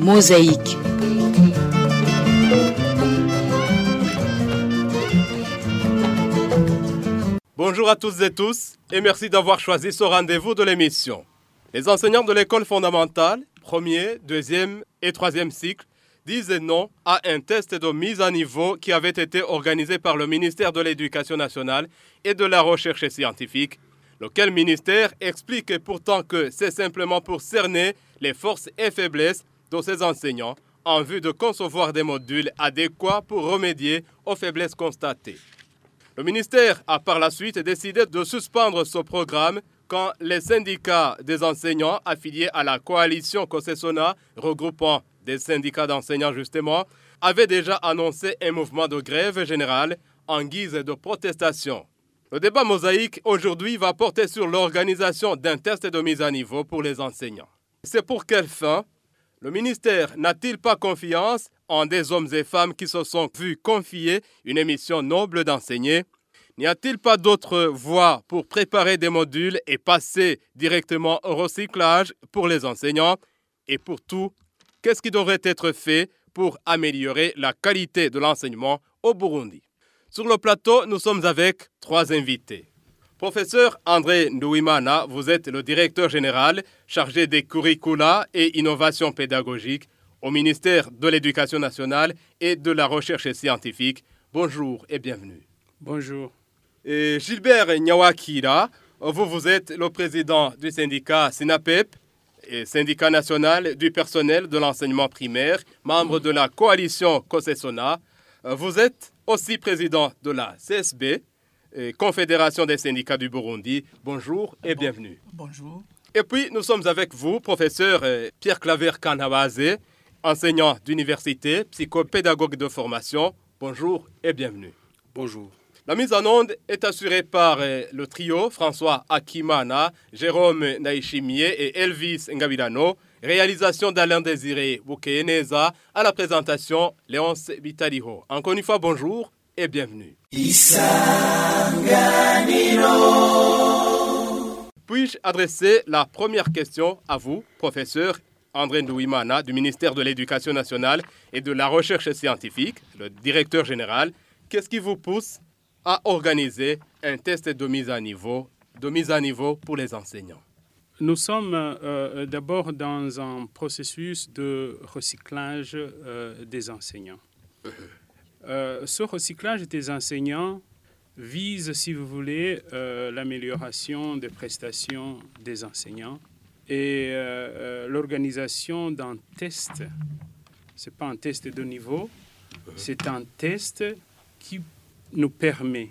Mosaïque. Bonjour à tous et tous et merci d'avoir choisi ce rendez-vous de l'émission. Les enseignants de l'école fondamentale, premier, deuxième et troisième cycle, disent non à un test de mise à niveau qui avait été organisé par le ministère de l'Éducation nationale et de la Recherche scientifique, lequel ministère explique pourtant que c'est simplement pour cerner les forces et faiblesses de ces enseignants en vue de concevoir des modules adéquats pour remédier aux faiblesses constatées. Le ministère a par la suite décidé de suspendre ce programme quand les syndicats des enseignants affiliés à la coalition COSESONA, regroupant des syndicats d'enseignants justement, avaient déjà annoncé un mouvement de grève générale en guise de protestation. Le débat mosaïque aujourd'hui va porter sur l'organisation d'un test de mise à niveau pour les enseignants. C'est pour quelle fin? Le ministère n'a-t-il pas confiance en des hommes et femmes qui se sont vus confier une émission noble d'enseigner? N'y a-t-il pas d'autres voies pour préparer des modules et passer directement au recyclage pour les enseignants? Et pour tout, qu'est-ce qui devrait être fait pour améliorer la qualité de l'enseignement au Burundi? Sur le plateau, nous sommes avec trois invités. Professeur André Ndouimana, vous êtes le directeur général chargé des curricula et innovation pédagogique au ministère de l'Éducation nationale et de la recherche scientifique. Bonjour et bienvenue. Bonjour. Et Gilbert Nyawakira, vous, vous êtes le président du syndicat SINAPEP, et syndicat national du personnel de l'enseignement primaire, membre de la coalition COSESONA. Vous êtes aussi président de la CSB, Confédération des syndicats du Burundi. Bonjour et bienvenue. Bonjour. Et puis, nous sommes avec vous, professeur euh, Pierre Claver Kanawazé, enseignant d'université, psychopédagogue de formation. Bonjour et bienvenue. Bonjour. La mise en onde est assurée par euh, le trio François Akimana, Jérôme Naishimie et Elvis Ngabirano. Réalisation d'Alain Désiré Boukeneza. À la présentation, Léonce Vitaliho. Encore une fois, bonjour et bienvenue. Puis-je adresser la première question à vous, professeur André Ndouimana du ministère de l'Éducation nationale et de la recherche scientifique, le directeur général? Qu'est-ce qui vous pousse à organiser un test de mise à niveau, de mise à niveau pour les enseignants? Nous sommes euh, d'abord dans un processus de recyclage euh, des enseignants. Euh, ce recyclage des enseignants vise, si vous voulez, euh, l'amélioration des prestations des enseignants et euh, l'organisation d'un test. Ce n'est pas un test de niveau, c'est un test qui nous permet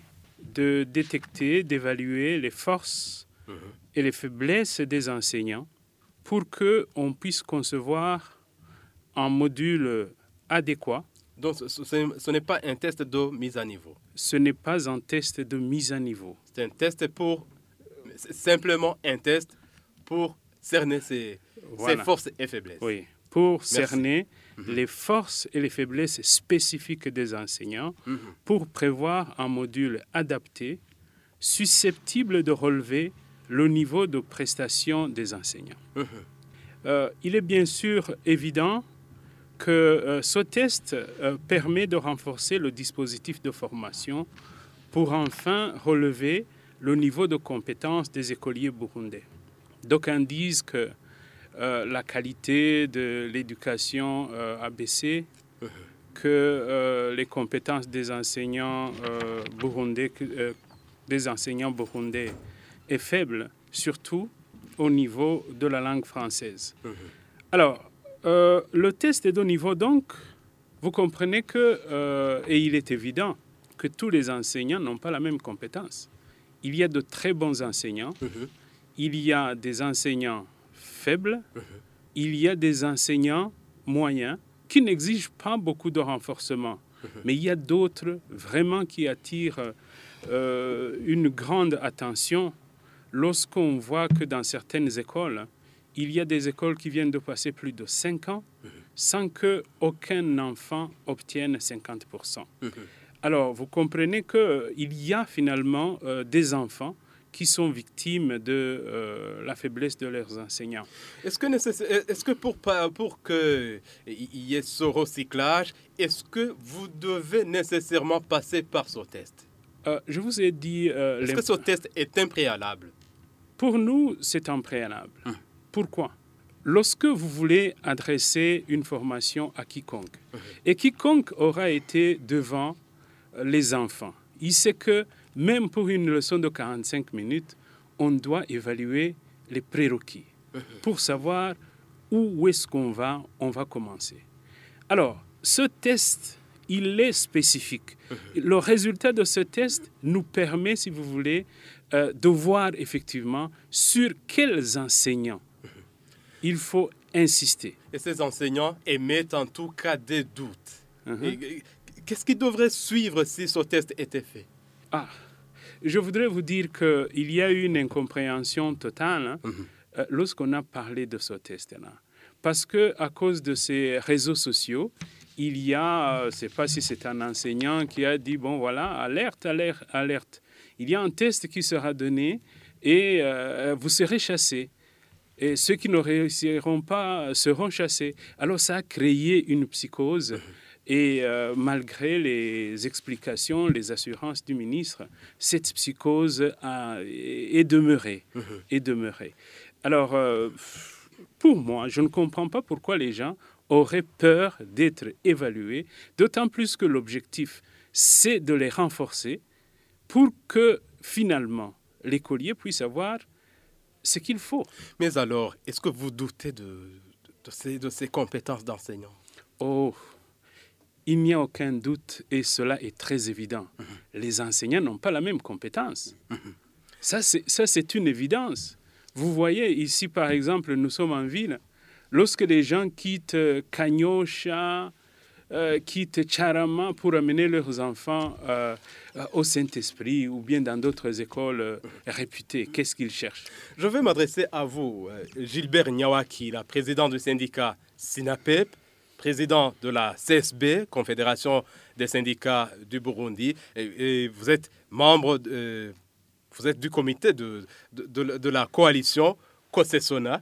de détecter, d'évaluer les forces et les faiblesses des enseignants pour qu'on puisse concevoir un module adéquat. Donc, ce, n'est pas un test de mise à niveau. Ce n'est pas un test de mise à niveau. C'est un test pour. Simplement un test pour cerner ses, ses Voilà. forces et faiblesses. Oui, pour Merci. cerner les forces et les faiblesses spécifiques des enseignants, Mhm. pour prévoir un module adapté, susceptible de relever le niveau de prestation des enseignants. Mhm. Euh, il est bien sûr évident que euh, ce test euh, permet de renforcer le dispositif de formation pour enfin relever le niveau de compétence des écoliers burundais. D'aucuns disent que euh, la qualité de l'éducation a baissé, que les compétences des enseignants burundais, des enseignants burundais est faible, surtout au niveau de la langue française. Alors, euh, le test est de niveau, donc, vous comprenez que, euh, et il est évident, que tous les enseignants n'ont pas la même compétence. Il y a de très bons enseignants, Mhm. il y a des enseignants faibles, il y a des enseignants moyens qui n'exigent pas beaucoup de renforcement. Mais il y a d'autres vraiment qui attirent euh, une grande attention lorsqu'on voit que dans certaines écoles, il y a des écoles qui viennent de passer plus de 5 ans sans qu'aucun enfant obtienne 50%. Alors, vous comprenez qu'il y a finalement euh, des enfants qui sont victimes de euh, la faiblesse de leurs enseignants. Est-ce que, est que pour, pour qu'il y ait ce recyclage, est-ce que vous devez nécessairement passer par ce test? Euh, Je vous ai dit... Euh, est-ce que ce test est impréalable Pour nous, c'est impréalable. Hum. Pourquoi? Lorsque vous voulez adresser une formation à quiconque, hum. et quiconque aura été devant les enfants, il sait que même pour une leçon de 45 minutes, on doit évaluer les prérequis mhm. pour savoir où est-ce qu'on va, on va commencer. Alors, ce test, il est spécifique. Mhm. Le résultat de ce test nous permet, si vous voulez, euh, de voir effectivement sur quels enseignants mhm. Il faut insister. Et ces enseignants émettent en tout cas des doutes. Qu'est-ce qui devrait suivre si ce test était fait? Ah, je voudrais vous dire qu'il y a eu une incompréhension totale hein, mhm. euh, lorsqu'on a parlé de ce test-là. Parce que à cause de ces réseaux sociaux, il y a, je euh, ne sais pas si c'est un enseignant qui a dit, bon voilà, alerte, alerte, alerte. Il y a un test qui sera donné et euh, vous serez chassé. Et ceux qui ne réussiront pas seront chassés. Alors ça a créé une psychose. Mhm. Et euh, malgré les explications, les assurances du ministre, cette psychose a, est demeurée. Mhm. Est demeurée. Alors, euh, pour moi, je ne comprends pas pourquoi les gens auraient peur d'être évalués, d'autant plus que l'objectif, c'est de les renforcer pour que finalement l'écolier puisse avoir ce qu'il faut. Mais alors, est-ce que vous doutez de, de, ces, de ces compétences d'enseignant? Oh, il n'y a aucun doute, et cela est très évident. Mhm. Les enseignants n'ont pas la même compétence. Mhm. Ça, c'est une évidence. Vous voyez, ici, par exemple, nous sommes en ville. Lorsque les gens quittent Kanyosha, euh, quittent Charama pour amener leurs enfants euh, au Saint-Esprit ou bien dans d'autres écoles euh, réputées, qu'est-ce qu'ils cherchent? Je vais m'adresser à vous, Gilbert Nyawaki, la présidente du syndicat SINAPEP président de la CSB, Confédération des syndicats du Burundi, et, vous êtes membre, vous êtes du comité de, de, la coalition Kosesona.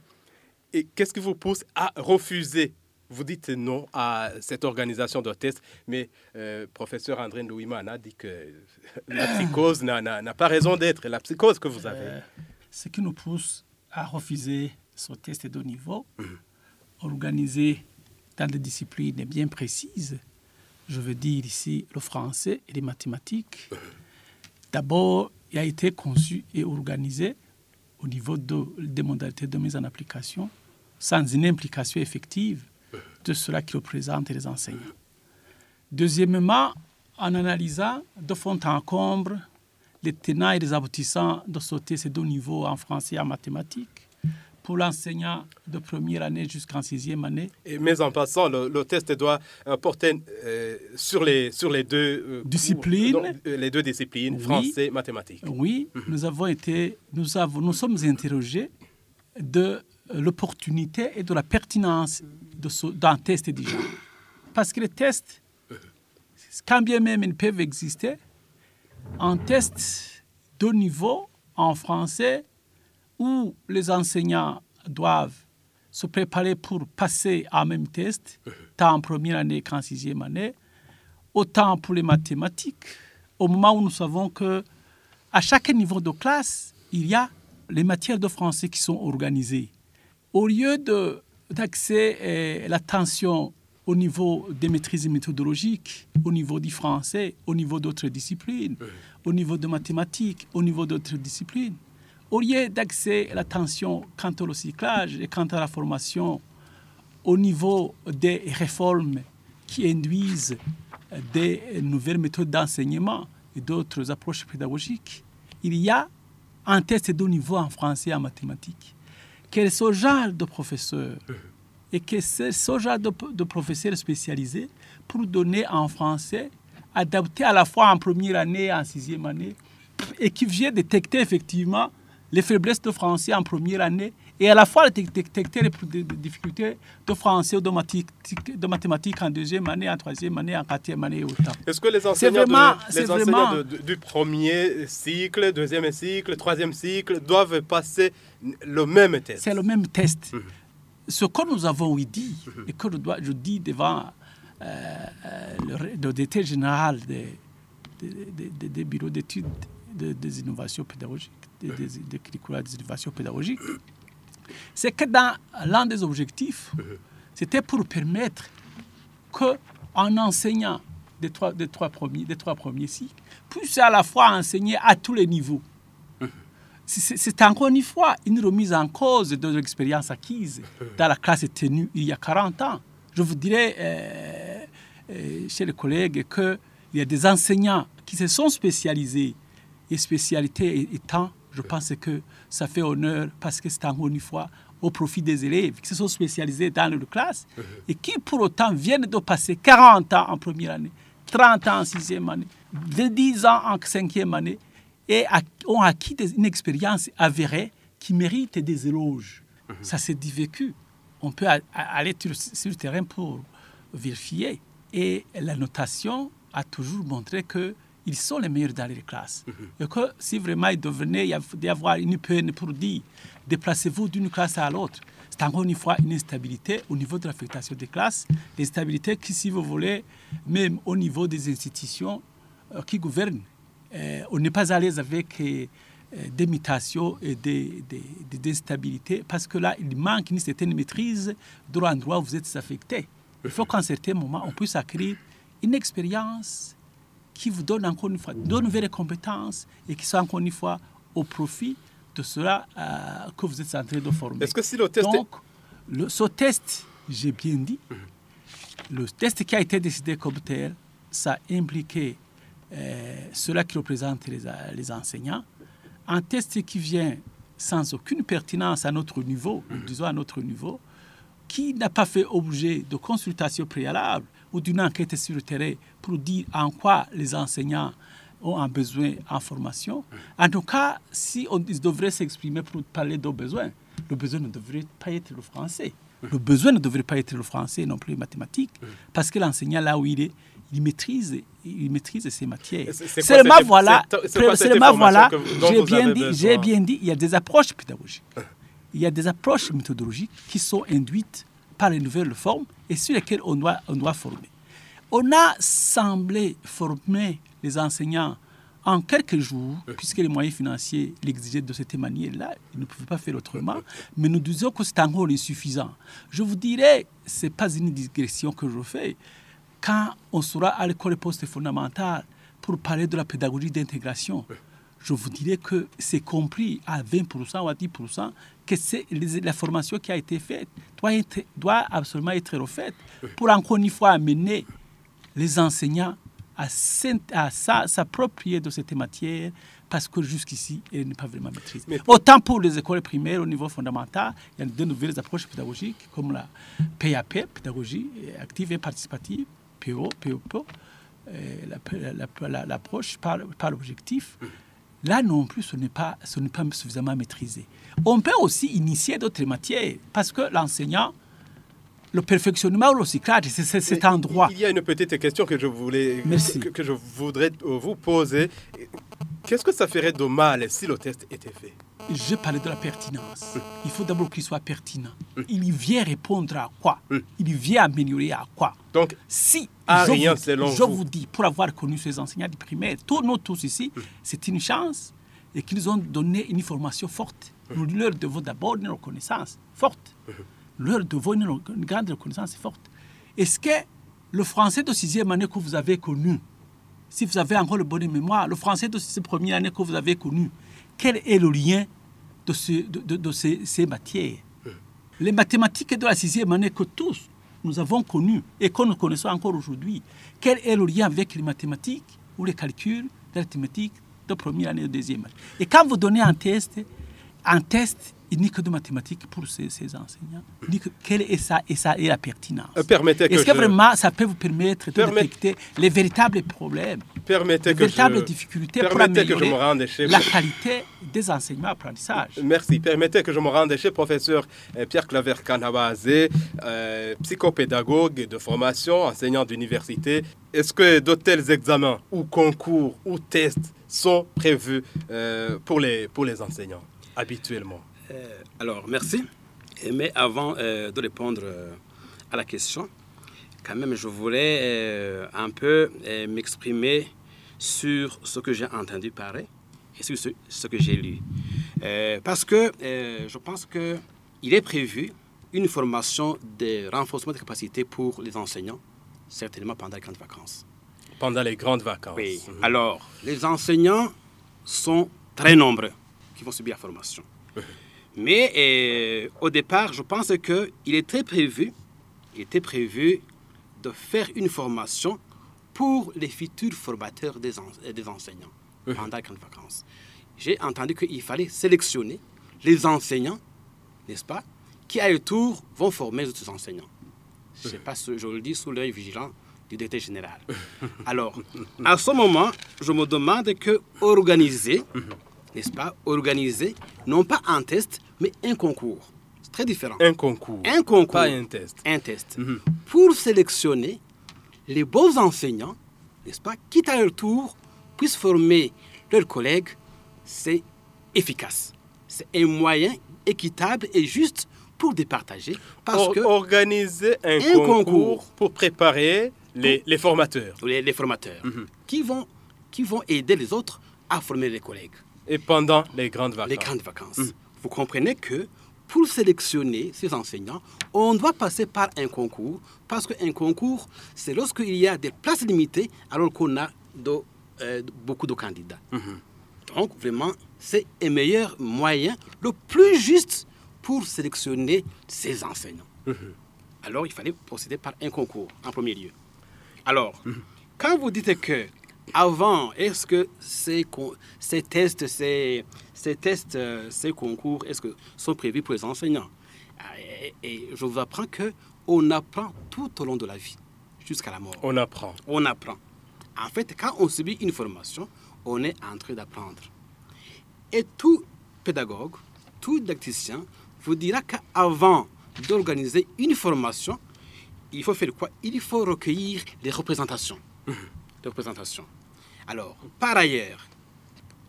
Et qu'est-ce qui vous pousse à refuser vous dites non à cette organisation de test, mais euh, professeur André Ndouimana a dit que la psychose n'a pas raison d'être, la psychose que vous avez. Euh, ce qui nous pousse à refuser ce test de haut niveau, mmh. organisé dans des disciplines bien précises. Je veux dire ici le français et les mathématiques. D'abord, il a été conçu et organisé au niveau de, des modalités de mise en application sans une implication effective de cela qui représente les enseignants. Deuxièmement, en analysant de fond en comble les tenants et les aboutissants de sauter ces deux niveaux en français et en mathématiques, pour l'enseignant de première année jusqu'en sixième année. Et, mais en passant, le, test doit euh, porter euh, sur, les, sur les deux euh, disciplines. les deux disciplines, français, mathématiques. Oui, mhm. nous avons été, nous avons, nous sommes interrogés de l'opportunité et de la pertinence d'un test déjà. Parce que les tests, quand bien même ils peuvent exister, un test de niveau en français où les enseignants doivent se préparer pour passer un même test, tant en première année qu'en sixième année, autant pour les mathématiques, au moment où nous savons que à chaque niveau de classe, il y a les matières de français qui sont organisées. Au lieu d'axer l'attention au niveau des maîtrises méthodologiques, au niveau du français, au niveau d'autres disciplines, au niveau de mathématiques, au niveau d'autres disciplines, au lieu d'axer l'attention quant au recyclage et quant à la formation au niveau des réformes qui induisent des nouvelles méthodes d'enseignement et d'autres approches pédagogiques, il y a un test de haut niveau en français et en mathématiques. Quel est ce genre de professeur et que ce genre de, de professeur spécialisé pour donner en français, adapté à la fois en première année et en sixième année, et qui vient détecter effectivement les faiblesses de français en première année et à la fois détecter les difficultés de français ou de mathématiques, en deuxième année, en troisième année, en quatrième année et autant. Est-ce que les enseignants, du premier cycle, deuxième cycle, troisième cycle doivent passer le même test? C'est le même test. Mhm. Ce que nous avons dit, et que je, dois, je dis devant euh, euh, le, directeur général des, des, bureaux d'études des innovations pédagogiques, des, des, curricula des innovations pédagogiques, c'est que dans l'un des objectifs, c'était pour permettre qu'un enseignant des trois, des, trois premiers, des trois premiers cycles puisse à la fois enseigner à tous les niveaux. C'est encore une fois une remise en cause de l'expérience acquise dans la classe tenue il y a 40 ans. Je vous dirais, euh, euh, chez les collègues, qu'il y a des enseignants qui se sont spécialisés, et spécialité étant je pense que ça fait honneur parce que c'est encore une fois au profit des élèves qui se sont spécialisés dans leur classe et qui pour autant viennent de passer 40 ans en première année, 30 ans en sixième année, 10 ans en cinquième année et ont acquis une expérience avérée qui mérite des éloges. Ça s'est dit vécu. On peut aller sur le terrain pour vérifier. Et la notation a toujours montré que ils sont les meilleurs dans les classes. Mhm. Et que si vraiment il devenait y avoir une peine pour dire déplacez-vous d'une classe à l'autre, c'est encore une fois une instabilité au niveau de l'affectation des classes, l'instabilité qui, si vous voulez, même au niveau des institutions euh, qui gouvernent, euh, on n'est pas à l'aise avec euh, des mutations et des, des, instabilités parce que là, il manque une certaine maîtrise de l'endroit où vous êtes affecté. Il faut qu'à un certain moment, on puisse acquérir une expérience qui vous donne encore une fois de nouvelles compétences et qui sont encore une fois au profit de cela euh, que vous êtes en train de former. Est-ce que si le test Donc, le, ce test, j'ai bien dit, le test qui a été décidé comme tel, ça impliquait euh, cela qui représente les, les, enseignants. Un test qui vient sans aucune pertinence à notre niveau, disons à notre niveau, qui n'a pas fait objet de consultation préalable ou d'une enquête sur le terrain pour dire en quoi les enseignants ont un besoin en formation. En tout cas, si on devrait s'exprimer pour parler de besoins, le besoin ne devrait pas être le français. Le besoin ne devrait pas être le français, non plus les mathématiques, parce que l'enseignant, là où il est, il maîtrise, il maîtrise ces matières. Seulement voilà, seulement voilà, j'ai bien dit, j'ai bien dit, il y a des approches pédagogiques, il y a des approches méthodologiques qui sont induites par les nouvelles formes et sur lesquelles on doit, on doit former. On a semblé former les enseignants en quelques jours, puisque les moyens financiers l'exigeaient de cette manière-là, ils ne pouvaient pas faire autrement, mais nous disions que c'est encore insuffisant. Je vous dirais, ce n'est pas une digression que je fais, quand on sera à l'école poste fondamentale pour parler de la pédagogie d'intégration, je vous dirais que c'est compris à 20% ou à 10% que c'est la formation qui a été faite doit, être, doit absolument être refaite pour encore une fois amener les enseignants à, s'approprier de cette matière parce que jusqu'ici, elle n'est pas vraiment maîtrisée. Autant pour les écoles primaires au niveau fondamental, il y a de nouvelles approches pédagogiques comme la PAP, pédagogie active et participative, PO, POPO, l'approche par, par l'objectif. Là non plus, ce n'est pas, ce pas suffisamment maîtrisé. On peut aussi initier d'autres matières parce que l'enseignant, le perfectionnement ou le recyclage, c'est cet endroit. Il y a une petite question que je, voulais, que, que, je voudrais vous poser. Qu'est-ce que ça ferait de mal si le test était fait? Je parlais de la pertinence. Il faut d'abord qu'il soit pertinent. Il vient répondre à quoi? Il vient améliorer à quoi? Donc, si à je, rien, vous, je vous dis, pour avoir connu ces enseignants du primaire, tous nous tous ici, c'est une chance et qu'ils ont donné une formation forte. Nous leur devons d'abord une reconnaissance forte. Leur devons une, grande reconnaissance forte. Est-ce que le français de sixième année que vous avez connu, si vous avez encore le bon mémoire, le français de cette première année que vous avez connu, quel est le lien de, ce, de, de, ces, ces, matières. Les mathématiques de la sixième année que tous nous avons connues et que nous connaissons encore aujourd'hui, quel est le lien avec les mathématiques ou les calculs, l'arithmétique de première année ou deuxième année? Et quand vous donnez un test, un test il n'y a que de mathématiques pour ces, ces enseignants. Que- quelle est ça et ça est la pertinence Euh, Permettez Est-ce que je, vraiment ça peut vous permettre de détecter les véritables problèmes, permettez les que véritables je, difficultés pour permettez que je me améliorer rende chez la qualité des enseignements apprentissage Merci. Permettez que je me rende chez professeur euh, Pierre Claver Kanabazé, euh, psychopédagogue de formation, enseignant d'université. Est-ce que de tels examens ou concours ou tests sont prévus euh, pour, les, pour les enseignants habituellement? Euh, alors, merci. Mais avant euh, de répondre euh, à la question, quand même, je voulais euh, un peu m'exprimer sur ce que j'ai entendu parler et sur ce, ce que j'ai lu. Parce que je pense qu'il est prévu une formation de renforcement de capacité pour les enseignants, certainement pendant les grandes vacances. pendant les grandes vacances Oui. Mhm. Alors, les enseignants sont très nombreux qui vont subir la formation. Mais euh, au départ, je pense qu'il était prévu, il était prévu de faire une formation pour les futurs formateurs des, euh, des enseignants pendant les grandes vacances. J'ai entendu qu'il fallait sélectionner les enseignants, n'est-ce pas, qui à leur tour vont former les autres enseignants. Je sais pas, je le dis sous l'œil vigilant du directeur général. Alors, à ce moment, je me demande que organiser, n'est-ce pas, organiser, non pas un test, mais un concours. C'est très différent. Un concours, Un concours. pas un test. Un test. Mhm. Pour sélectionner les bons enseignants, n'est-ce pas, qui à leur tour puissent former leurs collègues, c'est efficace. C'est un moyen équitable et juste pour départager. Parce Or- que organiser un, Un concours, concours. pour préparer les, les formateurs. les, les formateurs, Mhm. qui, vont, qui vont aider les autres à former les collègues. Et pendant les grandes vacances. les grandes vacances. Vous comprenez que pour sélectionner ces enseignants, on doit passer par un concours, parce qu'un concours, c'est lorsqu'il y a des places limitées, alors qu'on a de- euh, beaucoup de candidats. Donc, vraiment, c'est un meilleur moyen, le plus juste pour sélectionner ces enseignants. Alors, il fallait procéder par un concours, en premier lieu. Alors, quand vous dites que avant, est-ce que ces, tests, ces, ces tests, euh, ces concours, est-ce que sont prévus pour les enseignants? Ah, et, et je vous apprends que on apprend tout au long de la vie, jusqu'à la mort. On apprend. On apprend. En fait, quand on subit une formation, on est en train d'apprendre. Et tout pédagogue, tout didacticien vous dira qu'avant d'organiser une formation, il faut faire quoi? Il faut recueillir les représentations. Les représentations. Alors, par ailleurs,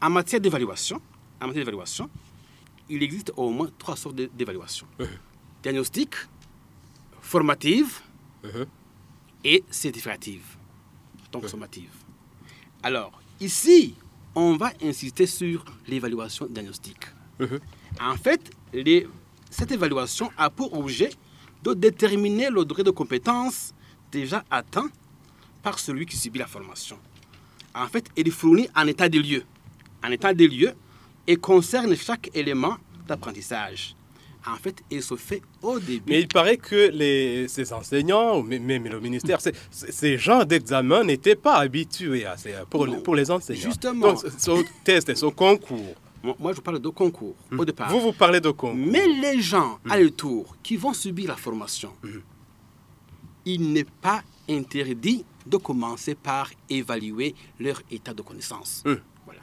en matière d'évaluation, en matière d'évaluation, il existe au moins trois sortes d'évaluation. Diagnostic, formative Mhm. et certificative. Donc sommative. Alors, ici, on va insister sur l'évaluation diagnostique. Mhm. En fait, les- cette évaluation a pour objet de déterminer le degré de compétence déjà atteint par celui qui subit la formation. En fait, elle fournit un état des lieux. Un état des lieux et concerne chaque élément d'apprentissage. En fait, il se fait au début. Mais il paraît que les, ces enseignants, ou même le ministère, ces, ces genres d'examens n'étaient pas habitués à ces, pour, pour les enseignants. Justement. Donc, ce test et ce concours, Moi, je parle de concours au départ. vous, vous parlez de concours. Mais les gens à leur tour qui vont subir la formation, il n'est pas interdit de commencer par évaluer leur état de connaissance. Hum. Voilà.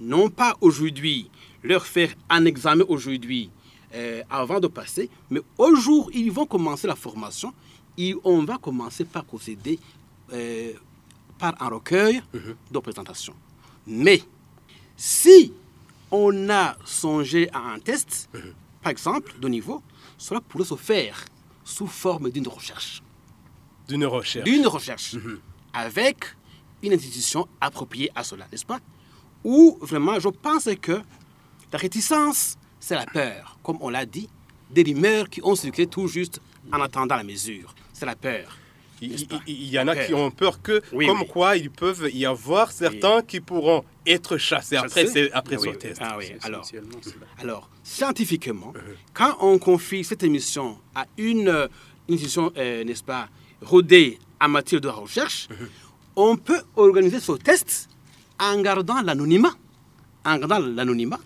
Non pas aujourd'hui leur faire un examen aujourd'hui euh, avant de passer, mais au jour où ils vont commencer la formation, et on va commencer par procéder euh, par un recueil de présentation. Mais si on a songé à un test, par exemple, de niveau, cela pourrait se faire sous forme d'une recherche. D'une recherche. D'une recherche. Avec une institution appropriée à cela, n'est-ce pas? Ou vraiment, je pense que la réticence, c'est la peur, comme on l'a dit, des rumeurs qui ont circulé tout juste en attendant la mesure. C'est la peur. Il, y en a qui ont peur que, Oui, comme oui. quoi, il peuvent y avoir certains qui pourront être chassés après, après ce oui, test. Ah alors. Alors, scientifiquement, quand on confie cette émission à une, euh, une institution, euh, n'est-ce pas, rodée en matière de recherche, on peut organiser ce test en gardant l'anonymat en gardant l'anonymat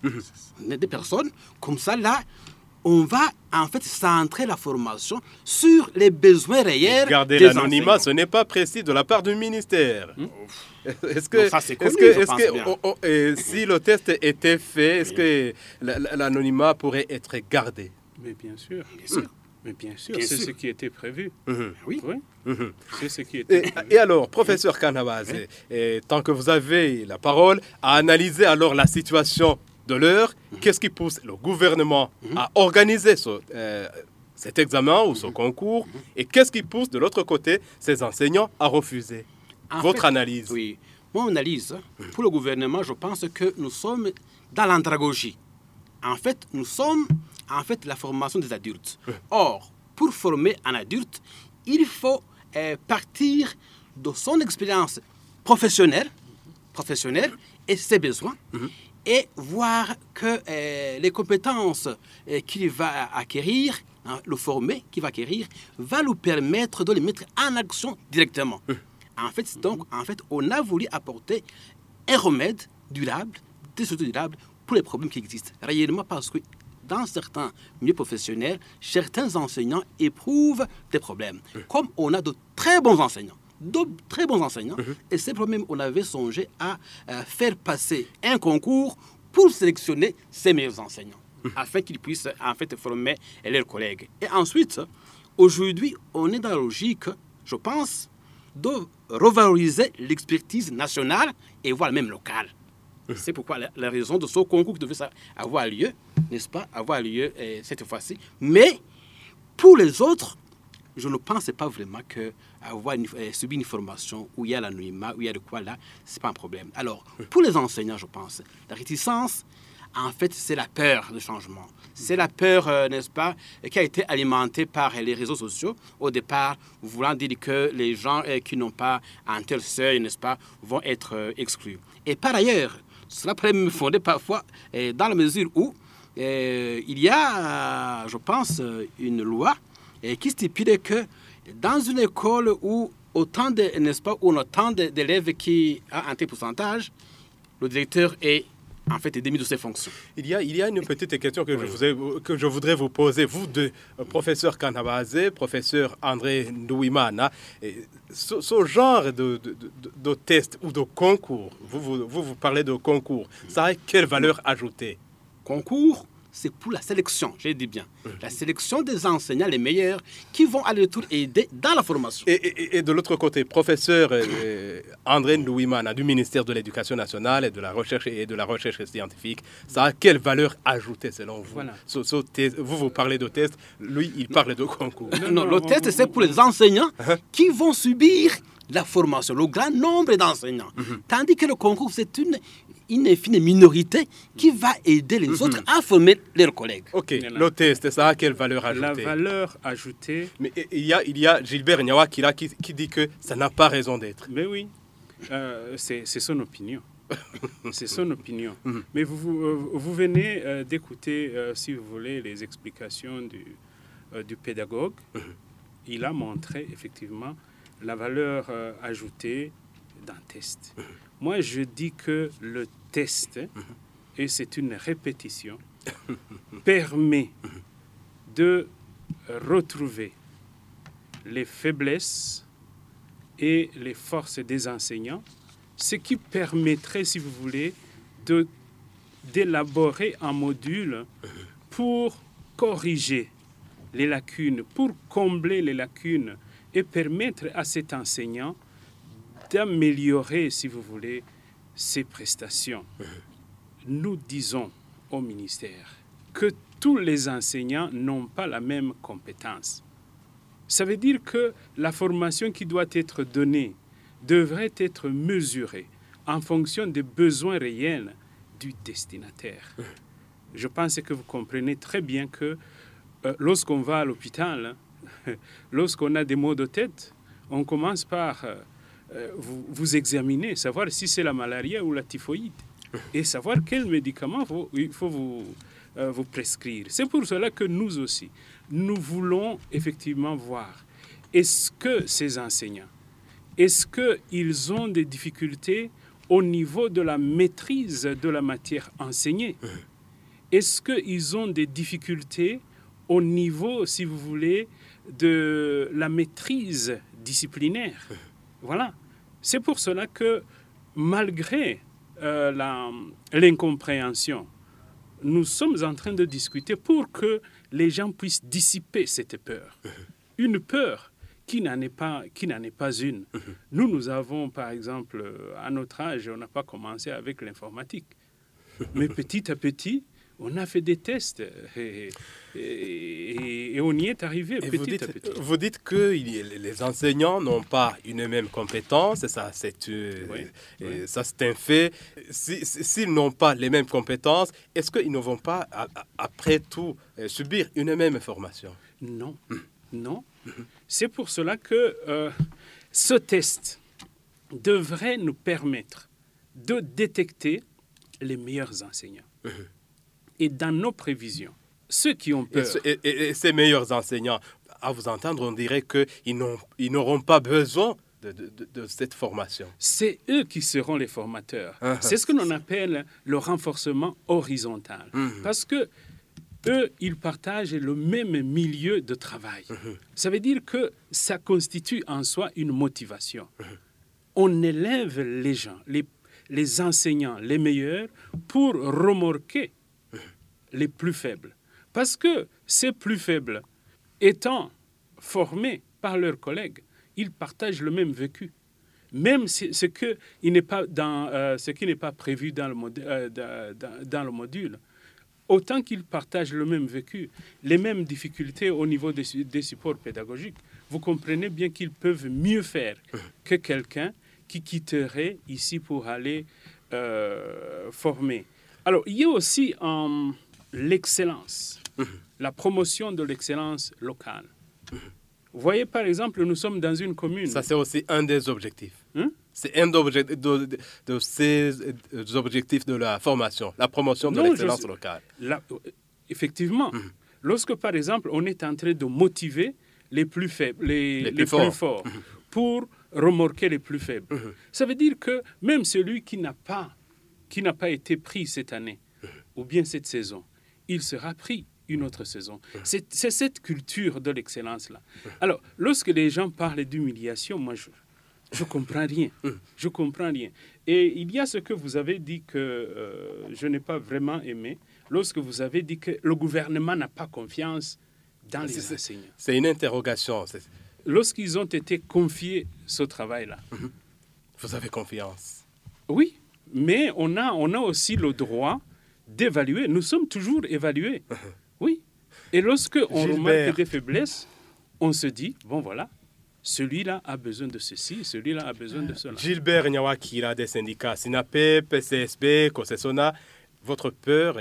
des personnes, comme ça, là, on va en fait centrer la formation sur les besoins réels. Garder l'anonymat, ce n'est pas précis de la part du ministère. Est-ce que, Non, ça, c'est est-ce que, est-ce pense que on- et si le test était fait, est-ce que la- la- l'anonymat pourrait être gardé? Mais bien sûr. Bien sûr. Mais bien sûr, c'est ce qui était prévu. Mhm, Oui. Oui, mhm. c'est ce qui était Et, prévu. et alors, professeur Canabaze, et tant que vous avez la parole, à analyser alors la situation de l'heure, qu'est-ce qui pousse le gouvernement à organiser ce, euh, cet examen ou ce concours, et qu'est-ce qui pousse de l'autre côté ces enseignants à refuser En Votre fait, analyse? Oui. Mon analyse, pour le gouvernement, je pense que nous sommes dans l'andragogie. En fait, nous sommes en fait la formation des adultes. Or, pour former un adulte, il faut euh, partir de son expérience professionnelle, professionnelle et ses besoins, et voir que euh, les compétences euh, qu'il va acquérir, hein, le former, qu'il va acquérir, va lui permettre de les mettre en action directement. En fait, donc, en fait, on a voulu apporter un remède durable, des solutions durables pour les problèmes qui existent. Réellement parce que dans certains milieux professionnels, certains enseignants éprouvent des problèmes. Comme on a de très bons enseignants, de très bons enseignants, et c'est même on avait songé à euh, faire passer un concours pour sélectionner ces meilleurs enseignants, afin qu'ils puissent en fait former leurs collègues. Et ensuite, aujourd'hui, on est dans la logique, je pense, de revaloriser l'expertise nationale et voire même locale. C'est pourquoi la, la raison de ce concours qui devait avoir lieu, n'est-ce pas, avoir lieu euh, cette fois-ci. Mais pour les autres, je ne pensais pas vraiment que avoir une, euh, subi une formation où il y a l'anonymat, où il y a de quoi là, c'est pas un problème. Alors, pour les enseignants, je pense, la réticence, en fait, c'est la peur du changement. C'est la peur, euh, n'est-ce pas, qui a été alimentée par les réseaux sociaux au départ, voulant dire que les gens euh, qui n'ont pas un tel seuil, n'est-ce pas, vont être euh, exclus. Et par ailleurs, cela pourrait me fonder parfois dans la mesure où euh, il y a, je pense, euh, une loi qui stipule que dans une école où autant de, n'est-ce pas, où on a autant de- d'élèves qui a un tel pourcentage, le directeur est en fait démis de ses fonctions. Il y, a, il y a une petite question que, je, que voudrais vous poser. Vous deux, euh, professeur Kanabaze, professeur André Ndouimana, et ce, ce genre de, de, de- de test ou de concours, vous, vous, vous, vous parlez de concours, ça a quelle valeur ajoutée? Concours, c'est pour la sélection, j'ai dit bien. La sélection des enseignants les meilleurs qui vont à retour aider dans la formation. Et, et- et de l'autre côté, professeur euh, André Ndouimana du ministère de l'Éducation nationale et de la recherche et de la recherche scientifique, ça a quelle valeur ajoutée selon vous? Voilà. Vous, vous parlez de test, lui, il parle de concours. Non, non, le test, c'est pour les enseignants qui vont subir la formation, le grand nombre d'enseignants. Tandis que le concours, c'est une, une infime minorité qui va aider les autres à former leurs collègues. Ok, le test, ça a quelle valeur ajoutée La valeur ajoutée, Mais il y a, il y a Gilbert Nyawakira qui, qui dit que ça n'a pas raison d'être. mais oui, euh, c'est son opinion. c'est son opinion. Mhm. Mais vous, vous, euh, vous venez euh, d'écouter, euh, si vous voulez, les explications du, euh, du pédagogue. Mhm. Il a montré effectivement la valeur euh, ajoutée d'un test. Moi, je dis que le test, et c'est une répétition, permet de retrouver les faiblesses et les forces des enseignants, ce qui permettrait, si vous voulez, de d'élaborer un module pour corriger les lacunes, pour combler les lacunes et permettre à cet enseignant d'améliorer, si vous voulez, ses prestations. Nous disons au ministère que tous les enseignants n'ont pas la même compétence. Ça veut dire que la formation qui doit être donnée devrait être mesurée en fonction des besoins réels du destinataire. Je pense que vous comprenez très bien que euh, lorsqu'on va à l'hôpital, hein, lorsqu'on a des maux de tête, on commence par euh, euh, vous, vous examiner, savoir si c'est la malaria ou la typhoïde, et savoir quel médicament il faut vous, euh, vous prescrire. C'est pour cela que nous aussi, nous voulons effectivement voir est-ce que ces enseignants, est-ce qu'ils ont des difficultés au niveau de la maîtrise de la matière enseignée? Est-ce qu'ils ont des difficultés au niveau, si vous voulez, de la maîtrise disciplinaire? Voilà. C'est pour cela que malgré euh, la- l'incompréhension, nous sommes en train de discuter pour que les gens puissent dissiper cette peur. Une peur qui n'en est pas, qui n'en est pas une. Nous, nous avons, par exemple, euh, à notre âge, on n'a pas commencé avec l'informatique. Mais petit à petit, on a fait des tests et, et- et on y est arrivé Et petit vous dites, à petit. vous dites que les enseignants n'ont pas une même compétence, et ça c'est euh, Oui, ça c'est un fait. Si- si- S'ils n'ont pas les mêmes compétences, est-ce qu'ils ne vont pas après tout euh, subir une même formation? Non, non. C'est pour cela que euh, ce test devrait nous permettre de détecter les meilleurs enseignants. Et dans nos prévisions, ceux qui ont peur, et- et- et ces meilleurs enseignants, à vous entendre, on dirait qu'ils n'auront pas besoin de, de- de- de cette formation. c'est eux qui seront les formateurs. Ah, C'est ce que l'on appelle le renforcement horizontal. Mhm. Parce que eux, ils partagent le même milieu de travail. Mhm. Ça veut dire que ça constitue en soi une motivation. On élève les gens, les, les enseignants, les meilleurs, pour remorquer les plus faibles. Parce que ces plus faibles, étant formés par leurs collègues, ils partagent le même vécu. Même ce, que il n'est pas dans, euh, ce qui n'est pas prévu dans le, mod- euh, dans- le module, autant qu'ils partagent le même vécu, les mêmes difficultés au niveau des, des supports pédagogiques, vous comprenez bien qu'ils peuvent mieux faire que quelqu'un qui quitterait ici pour aller euh, former. Alors, il y a aussi euh, l'excellence, la promotion de l'excellence locale. Vous voyez, par exemple, nous sommes dans une commune. Ça, c'est aussi un des objectifs. Hein? C'est un de, de- de ces objectifs de la formation, la promotion de l'excellence locale. Euh, effectivement, Mhm. lorsque par exemple on est en train de motiver les plus faibles, les, Les les plus plus, forts. forts, pour remorquer les plus faibles, ça veut dire que même celui qui n'a pas, qui n'a pas été pris cette année ou bien cette saison, il sera pris une autre saison. C'est cette culture de l'excellence-là. Alors, lorsque les gens parlent d'humiliation, moi, je je comprends rien. Je comprends rien. Et il y a ce que vous avez dit que euh, je n'ai pas vraiment aimé, lorsque vous avez dit que le gouvernement n'a pas confiance dans C'est- les enseignants. C'est une interrogation. Lorsqu'ils ont été confiés ce travail-là, Vous avez confiance. oui, mais on a, on a aussi le droit d'évaluer. Nous sommes toujours évalués. Oui. Et lorsque on Gilbert. remarque des faiblesses, on se dit, bon voilà, celui-là a besoin de ceci, celui-là a besoin de cela. Gilbert Nyawakira des syndicats SINAPEP, CSB, COSESONA, votre peur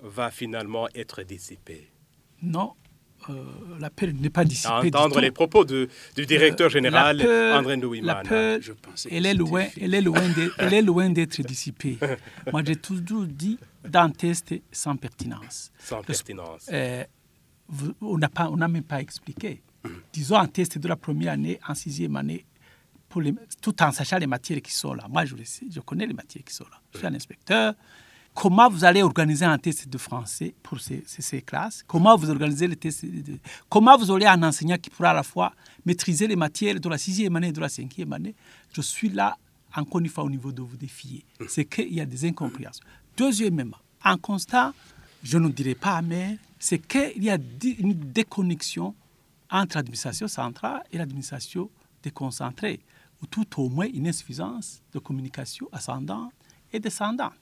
va finalement être dissipée. Non, euh, la peur n'est pas dissipée. À du entendre les propos de- du directeur Euh, général la peur- André La Ndouimana. peur, Je pensais que elle est loin, elle est loin d'être- elle est loin d'être dissipée. Moi, j'ai toujours dit d'un test sans pertinence. Sans pertinence. Euh, on n'a pas, on n'a même pas expliqué. Disons un test de la première année, en sixième année, pour les- tout en sachant les matières qui sont là. Moi, je le sais, je connais les matières qui sont là. Je suis un inspecteur. Comment vous allez organiser un test de français pour ces, classes? Comment vous organisez les tests de- Comment vous aurez un enseignant qui pourra à la fois maîtriser les matières de la sixième année et de la cinquième année? Je suis là, encore une fois, au niveau de vous défier. C'est qu'il y a des incompréhensions. Deuxièmement, un constat, je ne dirais pas amer, c'est qu'il y a une déconnexion entre l'administration centrale et l'administration déconcentrée, ou tout au moins une insuffisance de communication ascendante et descendante.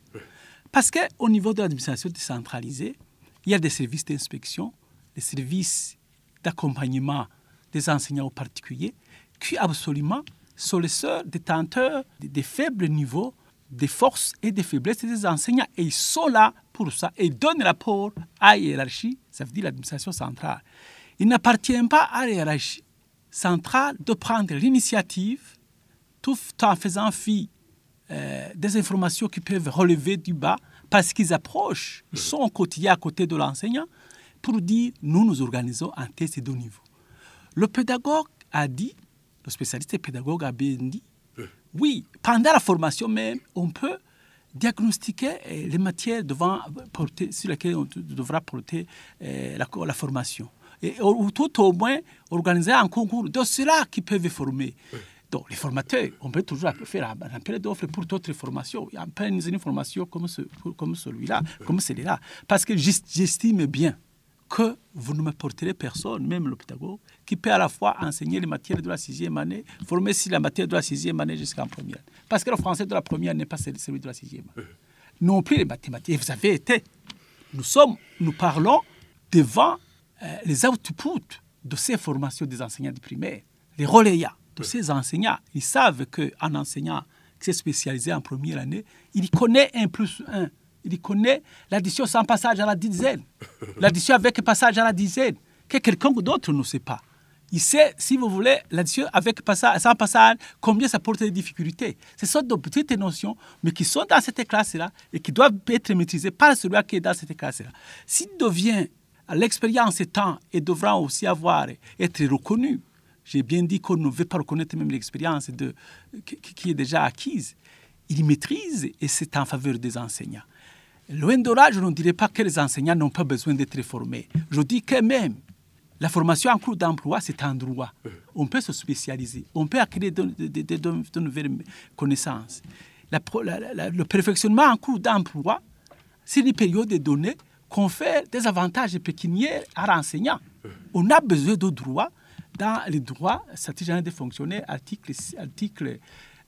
Parce qu'au niveau de l'administration décentralisée, il y a des services d'inspection, des services d'accompagnement des enseignants en particulier, qui absolument sont les seuls détenteurs des, faibles niveaux des forces et des faiblesses des enseignants. Et ils sont là pour ça et ils donnent rapport à la hiérarchie, ça veut dire l'administration centrale. Il n'appartient pas à la hiérarchie centrale de prendre l'initiative tout en faisant fi euh, des informations qui peuvent relever du bas parce qu'ils approchent, ils sont au quotidien à côté de l'enseignant pour dire nous nous organisons un test de niveau. Le pédagogue a dit, le spécialiste pédagogue a bien dit oui, pendant la formation même, on peut diagnostiquer euh, les matières devant porter, sur lesquelles on devra porter euh, la, la, formation. Et, ou tout au moins organiser un concours de ceux-là qui peuvent former. Donc, les formateurs, on peut toujours faire un appel d'offres pour d'autres formations. Il y a une formation comme, ce, comme celui-là, comme celui-là. Parce que j'estime bien que vous ne me porterez personne, même le pédagogue, qui peut à la fois enseigner les matières de la sixième année, former si la matière de la sixième année jusqu'en première. Parce que le français de la première n'est pas celui de la sixième. Non plus les mathématiques. Vous avez été. Nous sommes, nous parlons devant euh, les outputs de ces formations des enseignants du primaire, les relayats ces enseignants. Ils savent qu'un enseignant qui s'est spécialisé en première année, il connaît un plus un il connaît l'addition sans passage à la dizaine, l'addition avec passage à la dizaine, que quelqu'un d'autre ne sait pas. Il sait, si vous voulez, l'addition avec passage, sans passage, combien ça porte des difficultés. Ce sont de petites notions, mais qui sont dans cette classe-là et qui doivent être maîtrisées par celui qui est dans cette classe-là. S'il devient l'expérience étant et devra aussi avoir, être reconnu, j'ai bien dit qu'on ne veut pas reconnaître même l'expérience qui est déjà acquise, il maîtrise et c'est en faveur des enseignants. Loin de là, je ne dirais pas que les enseignants n'ont pas besoin d'être formés. Je dis que même la formation en cours d'emploi, c'est un droit. On peut se spécialiser, on peut acquérir de, nouvelles connaissances. le perfectionnement en cours d'emploi, c'est une période donnée qu'on fait des avantages pécuniaires à l'enseignant. On a besoin de droits dans les droits statutaires des fonctionnaires, article, article,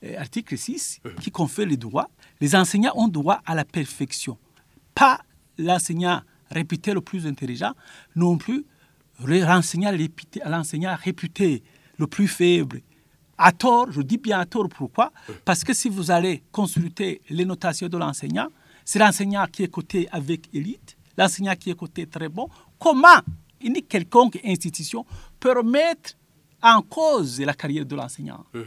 euh, article 6, qui confère les droits. Les enseignants ont droit à la perfection pas l'enseignant réputé le plus intelligent, non plus l'enseignant réputé le plus faible. À tort, je dis bien à tort, pourquoi? Parce que si vous allez consulter les notations de l'enseignant, c'est l'enseignant qui est coté avec élite, l'enseignant qui est coté très bon. Comment une quelconque institution peut remettre en cause la carrière de l'enseignant mmh.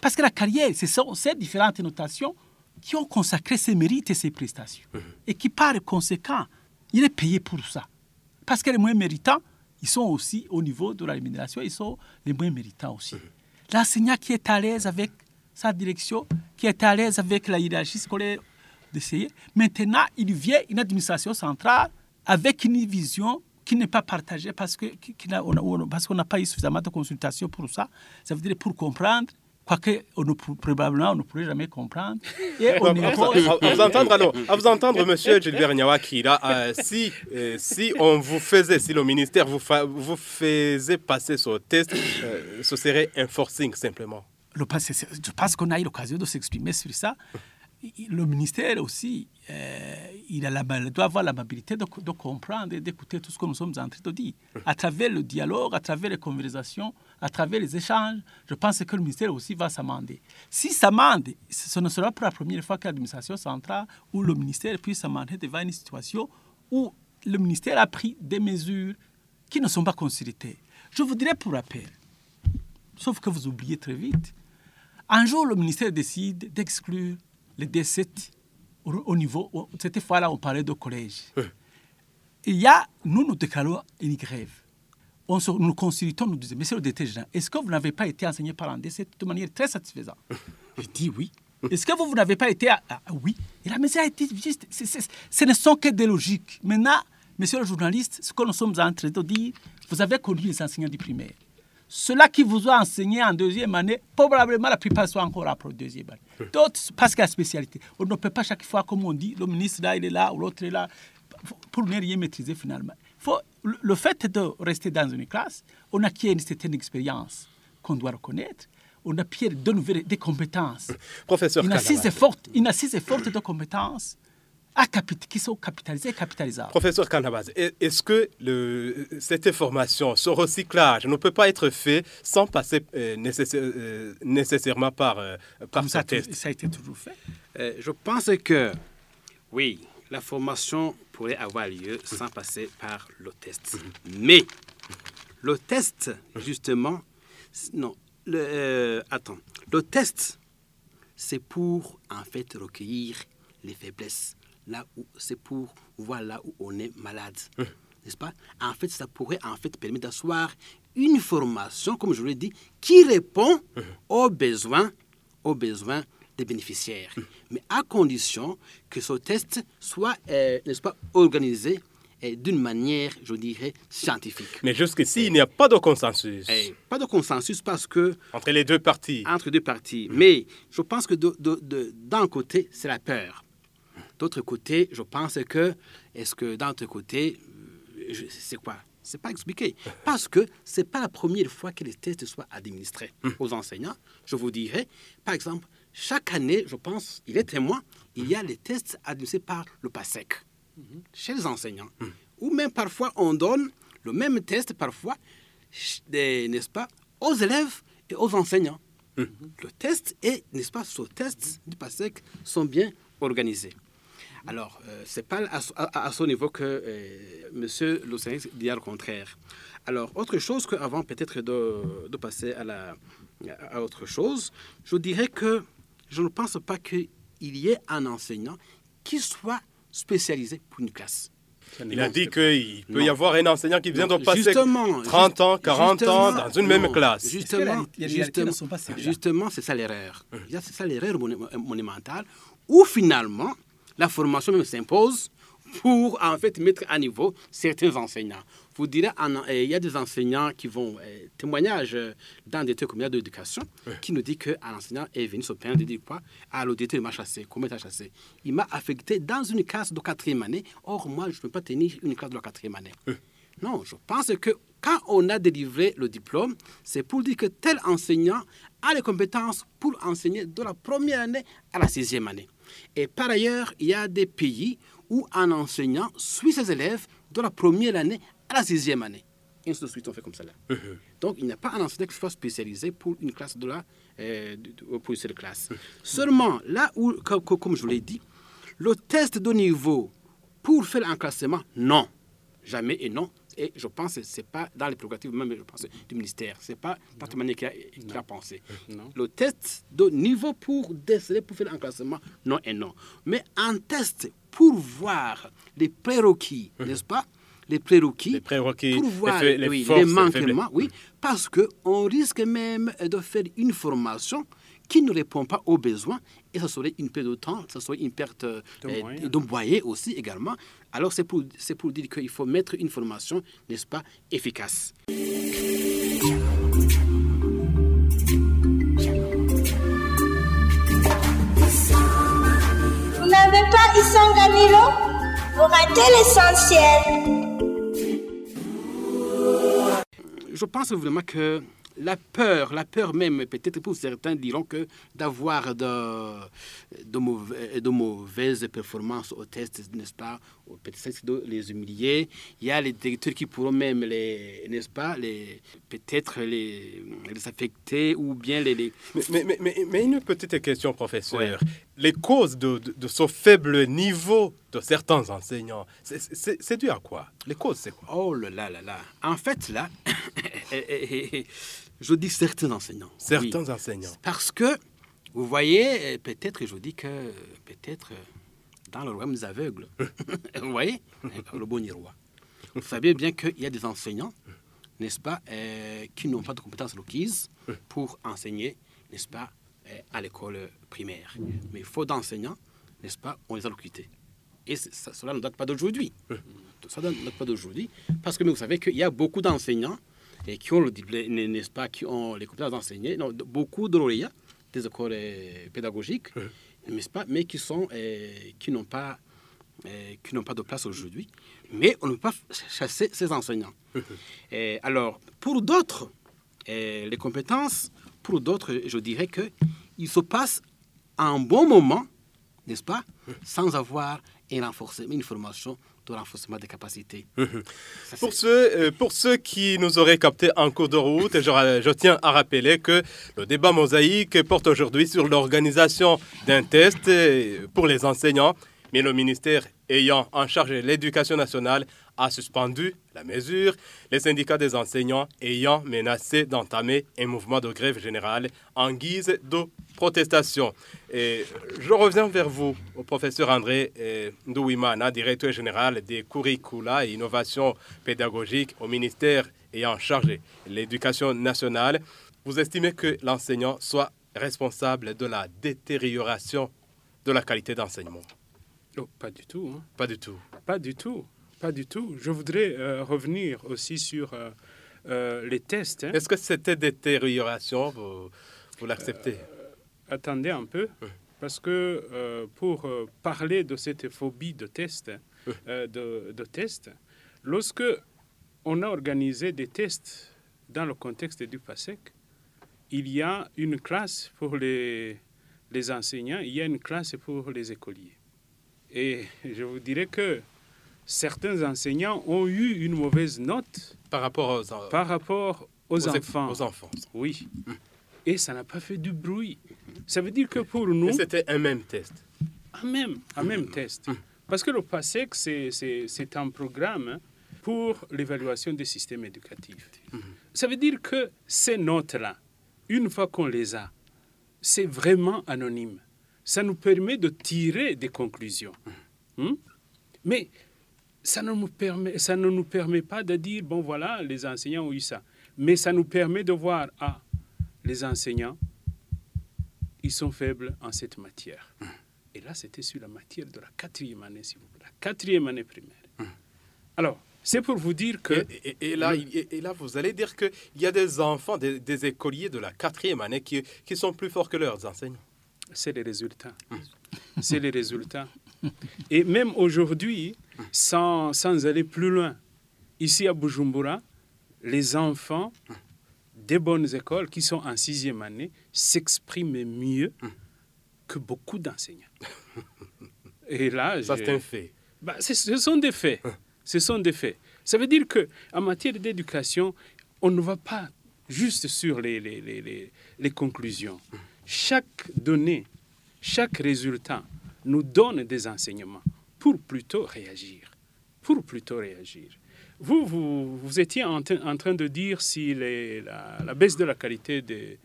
Parce que la carrière, ce sont ces différentes notations qui ont consacré ses mérites et ses prestations. Mhm. Et qui, par conséquent, il est payé pour ça. Parce que les moins méritants, ils sont aussi au niveau de la rémunération, ils sont les moins méritants aussi. Mhm. L'enseignant qui est à l'aise avec sa direction, qui est à l'aise avec la hiérarchie scolaire d'essayer, maintenant, il vient une administration centrale avec une vision qui n'est pas partagée parce qu'on parce qu'on n'a pas eu suffisamment de consultation pour ça. Ça veut dire pour comprendre quoique on probablement on ne pourrait jamais comprendre. Et on à, vous entendre, alors, à vous entendre, Monsieur Gilbert Nyawakira, euh, si, euh, si on vous faisait, si le ministère vous, vous faisait passer ce test, euh, ce serait un forcing simplement. Le, je pense qu'on a eu l'occasion de s'exprimer sur ça le ministère aussi, euh, il, a la, doit avoir l'amabilité de, de, comprendre et d'écouter tout ce que nous sommes en train de dire. À travers le dialogue, à travers les conversations, à travers les échanges, je pense que le ministère aussi va s'amender. Si s'amende, ce ne sera pas la première fois que l'administration centrale ou le ministère puisse s'amender devant une situation où le ministère a pris des mesures qui ne sont pas consultées. Je voudrais pour rappel, sauf que vous oubliez très vite, un jour le ministère décide d'exclure les D7 au, niveau. Cette fois-là, on parlait de collège. Il y a, nous, nous déclarons une grève. On se, nous consultons, nous disons, Monsieur le directeur est-ce que vous n'avez pas été enseigné par un D7 de manière très satisfaisante Je dis oui. Est-ce que vous, vous n'avez pas été. oui? Et la a été juste. ce ne sont que des logiques. Maintenant, monsieur le journaliste, ce que nous sommes en train de dire, vous avez connu les enseignants du primaire. Ceux-là qui vous ont enseigné en deuxième année, probablement la plupart sont encore en deuxième année. D'autres, parce qu'il y a spécialité. On ne peut pas chaque fois, comme on dit, le ministre là, il est là, ou l'autre est là, pour ne rien maîtriser finalement. Faut, le fait de rester dans une classe, on acquiert une certaine expérience qu'on doit reconnaître. On acquiert de nouvelles des compétences. Professeur une assise, forte, une assise forte de compétences qui sont capitalisés et capitalisables. Professeur Kanabaz, est-ce que le, cette formation, ce recyclage ne peut pas être fait sans passer euh, euh, nécessairement par, euh, par ça, test Ça a été toujours fait. je pense que, oui, la formation pourrait avoir lieu sans passer par le test. Mais le test, justement, non, le, attends, le test, c'est pour en fait recueillir les faiblesses là où c'est pour voir là où on est malade. N'est-ce pas? En fait, ça pourrait en fait permettre d'asseoir une formation, comme je l'ai dit, qui répond aux besoins aux besoins des bénéficiaires. Mais à condition que ce test soit, euh, n'est-ce pas, organisé euh, d'une manière, je dirais, scientifique. Mais jusqu'ici, il n'y a pas de consensus Et pas de consensus parce que entre les deux parties. entre deux parties. Mais je pense que d'un côté, c'est la peur. D'autre côté, je pense que, est-ce que d'un autre côté, euh, c'est quoi? C'est pas expliqué. Parce que c'est pas la première fois que les tests soient administrés aux enseignants. Je vous dirais, par exemple, chaque année, je pense, il est témoin, il y a les tests administrés par le PASEC chez les enseignants. Ou même parfois, on donne le même test, parfois, n'est-ce pas, aux élèves et aux enseignants. Le test et, n'est-ce pas, ce test du PASEC sont bien organisés. Alors, euh, c'est pas à, ce- à- à ce niveau que euh, Monsieur Lucien dit le contraire. Alors, autre chose qu'avant peut-être de, de passer à, la, à autre chose, je dirais que je ne pense pas qu'il y ait un enseignant qui soit spécialisé pour une classe. Il a dit qu'il peut y avoir un enseignant qui vient de passer justement, 30 ans, juste- 40 ans dans une même classe. Justement, justement, c'est ça l'erreur. C'est ça l'erreur moni- monumentale où finalement la formation même s'impose pour en fait mettre à niveau certains enseignants. Vous direz, euh, il y a des enseignants qui vont euh, témoignage euh, dans des communautés d'éducation qui nous dit qu'un enseignant est venu se plaindre de dire quoi? Ah, l'auditeur il m'a chassé. Comment il t'a chassé? Il m'a affecté dans une classe de quatrième année. Or, moi, je ne peux pas tenir une classe de la quatrième année. Non, je pense que quand on a délivré le diplôme, c'est pour dire que tel enseignant a les compétences pour enseigner de la première année à la sixième année. Et par ailleurs, il y a des pays où un enseignant suit ses élèves de la première année à la sixième année. Et ainsi de suite, on fait comme ça là. Donc, il n'y a pas un enseignant qui soit spécialisé pour une classe de la, euh, pour une seule classe. Seulement, là où, co- co- comme je vous l'ai dit, le test de niveau pour faire un classement, non. Jamais et non. Et je pense que ce n'est pas dans les prérogatives même je pense, du ministère. Ce n'est pas Patrick qui a, qui a pensé. Non. Le test de niveau pour déceler, pour faire un classement, non et non. Mais un test pour voir les prérequis, n'est-ce pas? Les prérequis, Les prérequis, pour voir les oui, forces les manquements, oui, parce qu'on risque même de faire une formation qui ne répond pas aux besoins, et ça serait une perte de temps, ça serait une perte euh, De moyens. de moyens aussi également. Alors c'est pour, c'est pour dire qu'il faut mettre une formation, n'est-ce pas, efficace. Vous n'avez pas Isanganilo Vous ratez l'essentiel. Je pense vraiment que la peur, la peur même, peut-être pour certains diront que d'avoir de, de, mauvais- de mauvaises performances au test, n'est-ce pas, peut-être de les humilier. Il y a les directeurs qui pourront même les, n'est-ce pas, les, peut-être les, les affecter ou bien les... les- Mais, mais, mais- mais- mais une petite question, professeur. Ouais. Les causes de, de- de ce faible niveau de certains enseignants, c'est- c'est c'est dû à quoi? Les causes, c'est quoi? Oh là là là là. En fait, là, je dis certains enseignants. Certains Oui. enseignants. Parce que, vous voyez, euh, peut-être, je dis que euh, peut-être euh, dans le royaume des aveugles, vous voyez, le bon roi. Vous savez bien qu'il y a des enseignants, n'est-ce pas, euh, qui n'ont pas de compétences requises pour enseigner, n'est-ce pas, euh, à l'école primaire. Mais faute d'enseignants, n'est-ce pas, on les a recrutés. Et ça- cela ne date pas d'aujourd'hui. Ça ne date pas d'aujourd'hui. Parce que vous savez qu'il y a beaucoup d'enseignants et qui ont le diplôme, n'est-ce pas, qui ont les compétences d'enseigner. Beaucoup de lauréats des écoles euh, pédagogiques, n'est-ce pas, mais qui sont, euh, qui n'ont pas, euh, qui n'ont pas de place aujourd'hui. Mais on ne peut pas chasser ces enseignants. Et alors, pour d'autres, les compétences, pour d'autres, je dirais que il se passe un bon moment, n'est-ce pas, sans avoir un renforcement, une formation de renforcement des capacités. Ça, Pour ceux, euh, pour ceux qui nous auraient captés en cours de route, je tiens à rappeler que le débat mosaïque porte aujourd'hui sur l'organisation d'un test euh, pour les enseignants, mais le ministère ayant en charge l'éducation nationale a suspendu la mesure, les syndicats des enseignants ayant menacé d'entamer un mouvement de grève générale en guise de protestation. Et je reviens vers vous, au professeur André euh, Ndouimana, directeur général des curricula et innovation pédagogique au ministère ayant en charge l'éducation nationale. Vous estimez que l'enseignant soit responsable de la détérioration de la qualité d'enseignement? Oh, pas du tout. hein. Pas du tout. Pas du tout. Pas du tout. Je voudrais euh, revenir aussi sur euh, euh, les tests. hein. Est-ce que cette détérioration, vous, vous l'acceptez? Attendez un peu, parce que pour parler de cette phobie de test, euh, de, de test, lorsque on a organisé des tests dans le contexte du PASEC, il y a une classe pour les, les enseignants, il y a une classe pour les écoliers. Et je vous dirais que certains enseignants ont eu une mauvaise note par rapport aux, par rapport aux, aux- enfants. aux enfants Oui. Et ça n'a pas fait du bruit. Ça veut dire que pour nous, C'était un même test. un même, un même test. Parce que le PASEC, c'est- un programme hein, pour l'évaluation des systèmes éducatifs. Ça veut dire que ces notes-là, une fois qu'on les a, c'est vraiment anonyme. Ça nous permet de tirer des conclusions. Mais ça ne, nous permet, ça ne nous permet pas de dire, bon voilà, les enseignants ont eu ça. Mais ça nous permet de voir, ah, les enseignants, ils sont faibles en cette matière. Et là, c'était sur la matière de la quatrième année, s'il vous plaît. La quatrième année primaire. Alors, c'est pour vous dire que... Et, et- et là, et, et là, vous allez dire qu'il y a des enfants, des, des écoliers de la quatrième année qui, qui sont plus forts que leurs enseignants. c'est les résultats. C'est les résultats. Et même aujourd'hui, sans, sans aller plus loin, ici à Bujumbura, les enfants des bonnes écoles qui sont en sixième année s'expriment mieux que beaucoup d'enseignants. Et là, Ça, c'est un fait. bah, ce sont des faits. Ce sont des faits. Ça veut dire qu'en matière d'éducation, on ne va pas juste sur les, les- les conclusions. Chaque donnée, chaque résultat nous donne des enseignements pour plutôt réagir. Pour plutôt réagir. Vous, vous, vous étiez en, train- en train de dire si les- la, la baisse de la qualité de,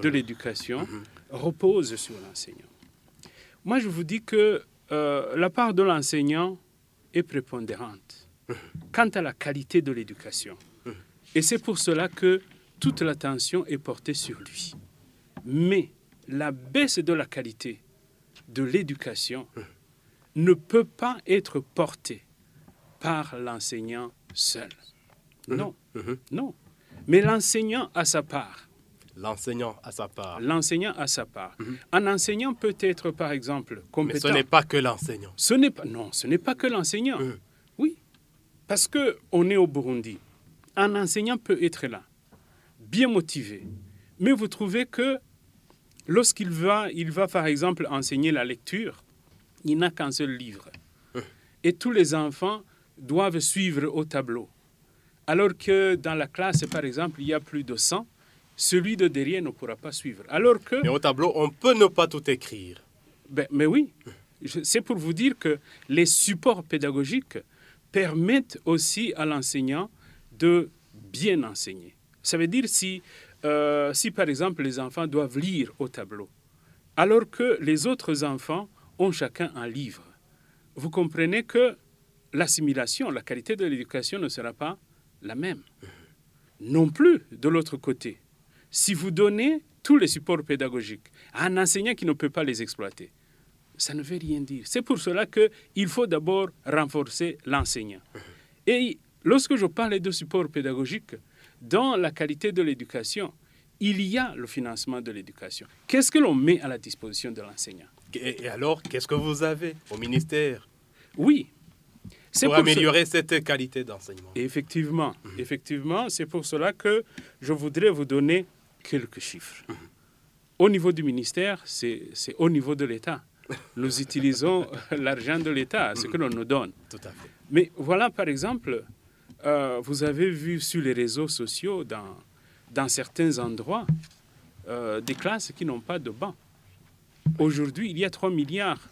de l'éducation repose sur l'enseignant. Moi, je vous dis que euh, la part de l'enseignant est prépondérante quant à la qualité de l'éducation. Et c'est pour cela que toute l'attention est portée sur lui. Mais la baisse de la qualité de l'éducation ne peut pas être portée par l'enseignant seul. Non, Mhm. non. Mais l'enseignant a sa part. L'enseignant a sa part. L'enseignant a sa part. Un enseignant peut être, par exemple, Mais ce compétent. n'est pas que l'enseignant. Ce n'est pas, non, ce n'est pas que l'enseignant. Mhm. Oui, parce que on est au Burundi. Un enseignant peut être là, bien motivé, mais vous trouvez que lorsqu'il va, il va par exemple enseigner la lecture, il n'a qu'un seul livre, et tous les enfants doivent suivre au tableau, alors que dans la classe, par exemple, il y a plus de 100, celui de derrière ne pourra pas suivre. Alors que Mais au tableau, on peut ne pas tout écrire. ben, mais oui, c'est pour vous dire que les supports pédagogiques permettent aussi à l'enseignant de bien enseigner. Ça veut dire si, euh, si par exemple les enfants doivent lire au tableau, alors que les autres enfants ont chacun un livre. Vous comprenez que l'assimilation, la qualité de l'éducation ne sera pas la même. Non plus de l'autre côté. Si vous donnez tous les supports pédagogiques à un enseignant qui ne peut pas les exploiter, ça ne veut rien dire. C'est pour cela qu'il faut d'abord renforcer l'enseignant. Et lorsque je parle de support pédagogique, dans la qualité de l'éducation, il y a le financement de l'éducation. Qu'est-ce que l'on met à la disposition de l'enseignant? Et, alors, qu'est-ce que vous avez au ministère? Oui. C'est pour pour ce- améliorer cette qualité d'enseignement Effectivement, effectivement, c'est pour cela que je voudrais vous donner quelques chiffres. Au niveau du ministère, c'est c'est au niveau de l'État. Nous utilisons l'argent de l'État, ce que l'on nous donne. Tout à fait. Mais voilà, par exemple, euh, vous avez vu sur les réseaux sociaux, dans, certains endroits, euh, des classes qui n'ont pas de banc. Aujourd'hui, il y a 3 milliards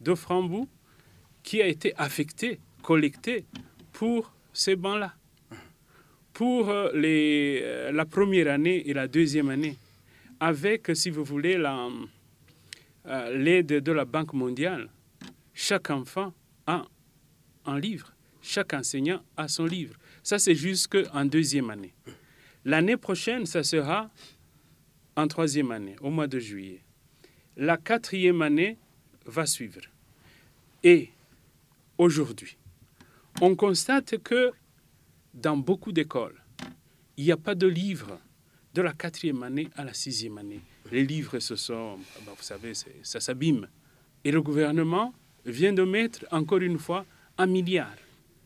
de francs bouts qui a été affecté, collecté pour ces bancs-là. Pour euh, la première année et la deuxième année, avec, si vous voulez, la, l'aide de la Banque mondiale, chaque enfant a un livre. Chaque enseignant a son livre. Ça, c'est jusqu'en deuxième année. L'année prochaine, ça sera en troisième année, au mois de juillet. La quatrième année va suivre. Et aujourd'hui, on constate que dans beaucoup d'écoles, il n'y a pas de livres de la quatrième année à la sixième année. Les livres, ce sont, bah, vous savez, ça s'abîme. Et le gouvernement vient de mettre, encore une fois, un milliard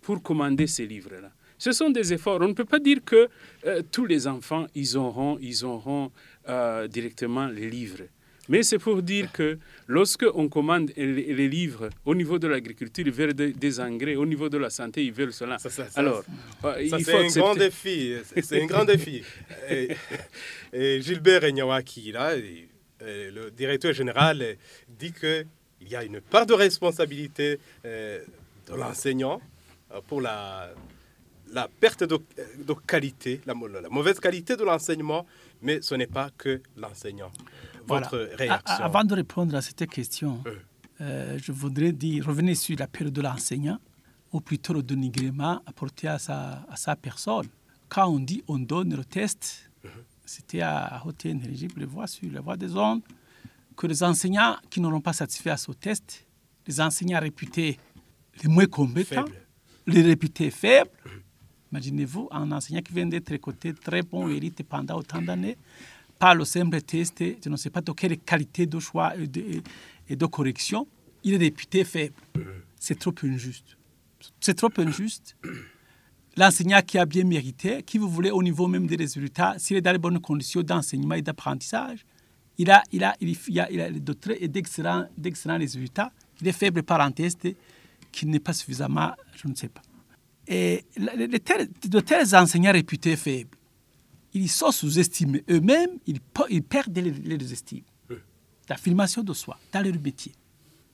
pour commander ces livres-là. Ce sont des efforts. On ne peut pas dire que euh, tous les enfants, ils auront, ils auront euh, directement les livres. Mais c'est pour dire que lorsque on commande les, livres au niveau de l'agriculture, ils veulent des, des engrais, au niveau de la santé, ils veulent cela. Ça, ça, Alors, euh, Ça, il faut c'est un grand défi. C'est- un grand défi. Et, et Gilbert Enyawaki, là, et- le directeur général, dit qu'il y a une part de responsabilité euh, de l'enseignant pour la, la perte de, de qualité, la, mau- la mauvaise qualité de l'enseignement, mais ce n'est pas que l'enseignant. Votre réaction? Avant de répondre à cette question, Euh. euh, je voudrais dire, revenir sur la période de l'enseignant, ou plutôt le dénigrement apporté à sa, à sa personne. Quand on dit on donne le test, c'était à haute énergie, pour le voir sur la voie des ondes, que les enseignants qui n'auront pas satisfait à ce test, les enseignants réputés les moins compétents. Les réputés faibles, Imaginez-vous un enseignant qui vient d'être côté très bon hérité pendant autant d'années, par le simple test, je ne sais pas de quelle qualité de choix et de, correction, il est réputé faible. C'est trop injuste. C'est trop injuste. L'enseignant qui a bien mérité, qui vous voulez au niveau même des résultats, s'il est dans les bonnes conditions d'enseignement et d'apprentissage, il a, il a, il, a, il a d'excellents résultats. Il est faible par un test qui n'est pas suffisamment, je ne sais pas. Et tels- de tels enseignants réputés faibles, ils sont sous-estimés eux-mêmes, ils, pe- ils perdent les, les estimes. L'affirmation de soi dans leur métier.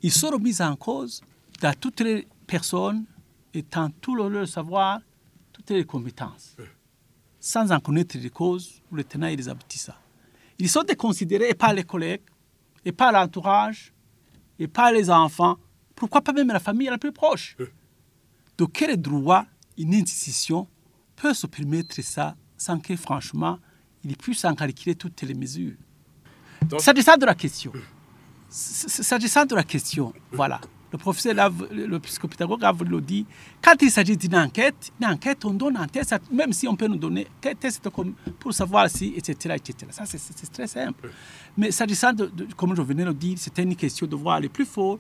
Ils sont remis en cause dans toutes les personnes et dans tout le- leur savoir, toutes les compétences, sans en connaître les causes ou les tenants et les aboutissants. Ils sont déconsidérés par les collègues, et par l'entourage, et par les enfants, pourquoi pas même la famille la plus proche? De quel droit une institution peut se permettre ça sans que, franchement, il puisse en calculer toutes les mesures? Donc- S'agissant de la question, s'agissant de la question, voilà, le professeur, le psychopédagogue le dire, quand il s'agit d'une enquête, une enquête, on donne un test, même si on peut nous donner quel test pour savoir si, etc., etc. Ça, c'est- très simple. Mais s'agissant de, de- comme je venais de le dire, c'était une question de voir les plus forts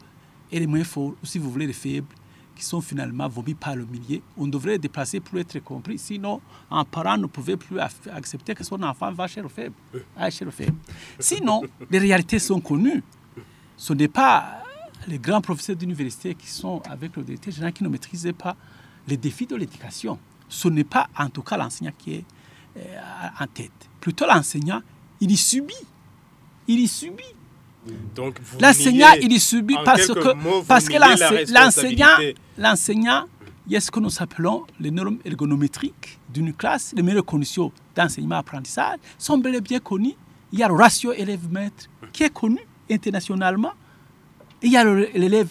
et les moins forts, ou si vous voulez les faibles, qui sont finalement vomis par le millier. On devrait les déplacer pour être compris. Sinon, un parent ne pouvait plus accepter que son enfant va chez le faible. chez le faible. Sinon, les réalités sont connues. Ce n'est pas les grands professeurs d'université qui sont avec le directeur général qui ne maîtrisaient pas les défis de l'éducation. Ce n'est pas en tout cas l'enseignant qui est euh, en tête. Plutôt l'enseignant, il y subit. Il y subit. Donc, L'enseignant, il subit parce que, mots, parce que l'enseignant, l'enseignant, il y a ce que nous appelons les normes ergonométriques d'une classe, les meilleures conditions d'enseignement-apprentissage sont bel et bien connues. Il y a le ratio élève-maître qui est connu internationalement. Il y a le- l'élève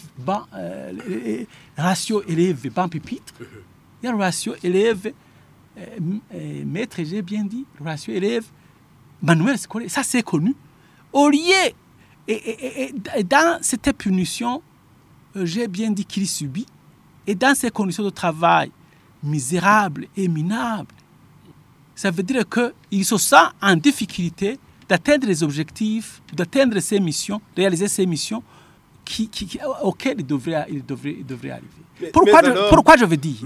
euh, ratio élève banc pupitre. Il y a le ratio élève euh, euh, maître, j'ai bien dit, le ratio élève manuel scolaire. Ça, c'est connu. Au lieu, et, et- et- et dans cette punition, euh, j'ai bien dit qu'il subit, et dans ces conditions de travail misérables et minables, ça veut dire qu'il se sent en difficulté d'atteindre les objectifs, d'atteindre ses missions, réaliser ses missions qui, qui- qui- auxquelles il devrait, il devrait, il devrait arriver. Mais- pourquoi, mais je, pourquoi je veux dire?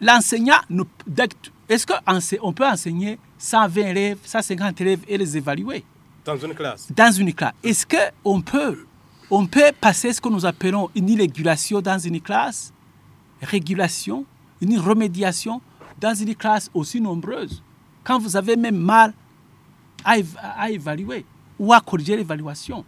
L'enseignant, ne- d'actu- est-ce qu'on peut enseigner 120 élèves, 150 élèves et les évaluer? Dans une classe. dans une classe. Est-ce qu'on peut, on peut passer ce que nous appelons une irrégulation dans une classe, régulation, une remédiation dans une classe aussi nombreuse, quand vous avez même mal à, év- à évaluer ou à corriger l'évaluation,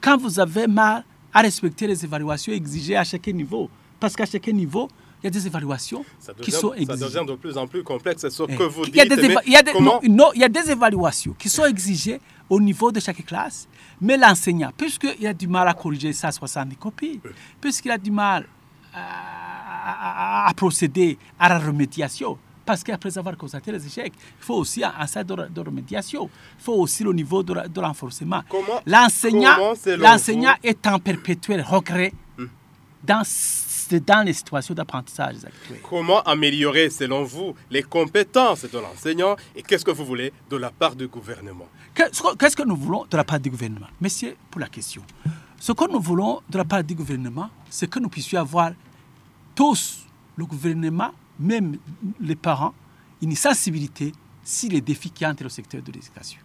quand vous avez mal à respecter les évaluations exigées à chaque niveau, parce qu'à chaque niveau, il y a des évaluations Ça qui sont ça exigées. devient de plus en plus complexe, ce Eh, que vous il y a dites. des, mais éva- il y a des- comment non, non, il y a des évaluations qui sont exigées au niveau de chaque classe, mais l'enseignant, puisqu'il a du mal à corriger ça 70 copies, puisqu'il a du mal à, à- à- à procéder à la remédiation, Parce qu'après avoir constaté les échecs, il faut aussi un, stade de, de remédiation. Il faut aussi le niveau de, de renforcement. L'enseignant est en perpétuel regret dans, dans les situations d'apprentissage actuelles. Comment améliorer, selon vous, les compétences de l'enseignant et qu'est-ce que vous voulez de la part du gouvernement? Qu'est-ce que- nous voulons de la part du gouvernement? Monsieur, pour la question. Ce que nous voulons de la part du gouvernement, c'est que nous puissions avoir tous, le gouvernement, même les parents, une sensibilité sur les défis qui entrent au secteur de l'éducation.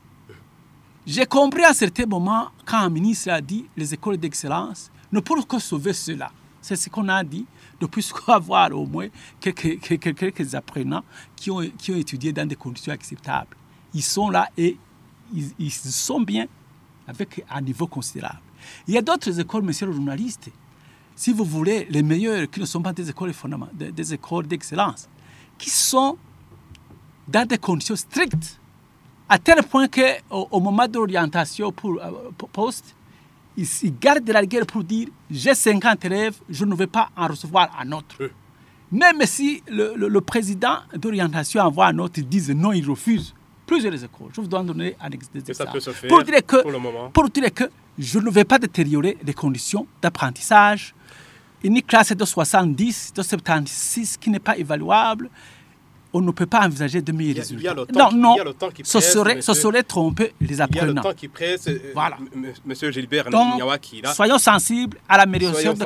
J'ai compris à un certain moment, quand un ministre a dit les écoles d'excellence ne pourront que sauver cela. C'est ce qu'on a dit, de plus avoir au moins quelques, quelques- apprenants qui ont, qui ont étudié dans des conditions acceptables. Ils sont là et ils, sont bien avec un niveau considérable. Il y a d'autres écoles, monsieur le journaliste, si vous voulez, les meilleures qui ne sont pas des écoles fondamentales, des, écoles d'excellence, qui sont dans des conditions strictes, à tel point qu'au au moment de l'orientation pour, euh, pour poste, ils, ils gardent la guerre pour dire j'ai 50 élèves, je ne vais pas en recevoir un autre. Même si le, le- le président d'orientation envoie un autre, ils disent non, ils refusent. Plusieurs écoles. Je vous dois donner un ex- des Et ça exemples. peut se faire pour dire que, pour le moment. pour dire que je ne vais pas détériorer les conditions d'apprentissage. Une classe de 70, de 76 qui n'est pas évaluable, on ne peut pas envisager de meilleurs résultats. non, non, ce serait, ce monsieur. serait tromper les Il y a le apprenants. temps qui presse. euh, Voilà. Monsieur Gilbert Donc, Nyawaki, là, soyons sensibles à l'amélioration de-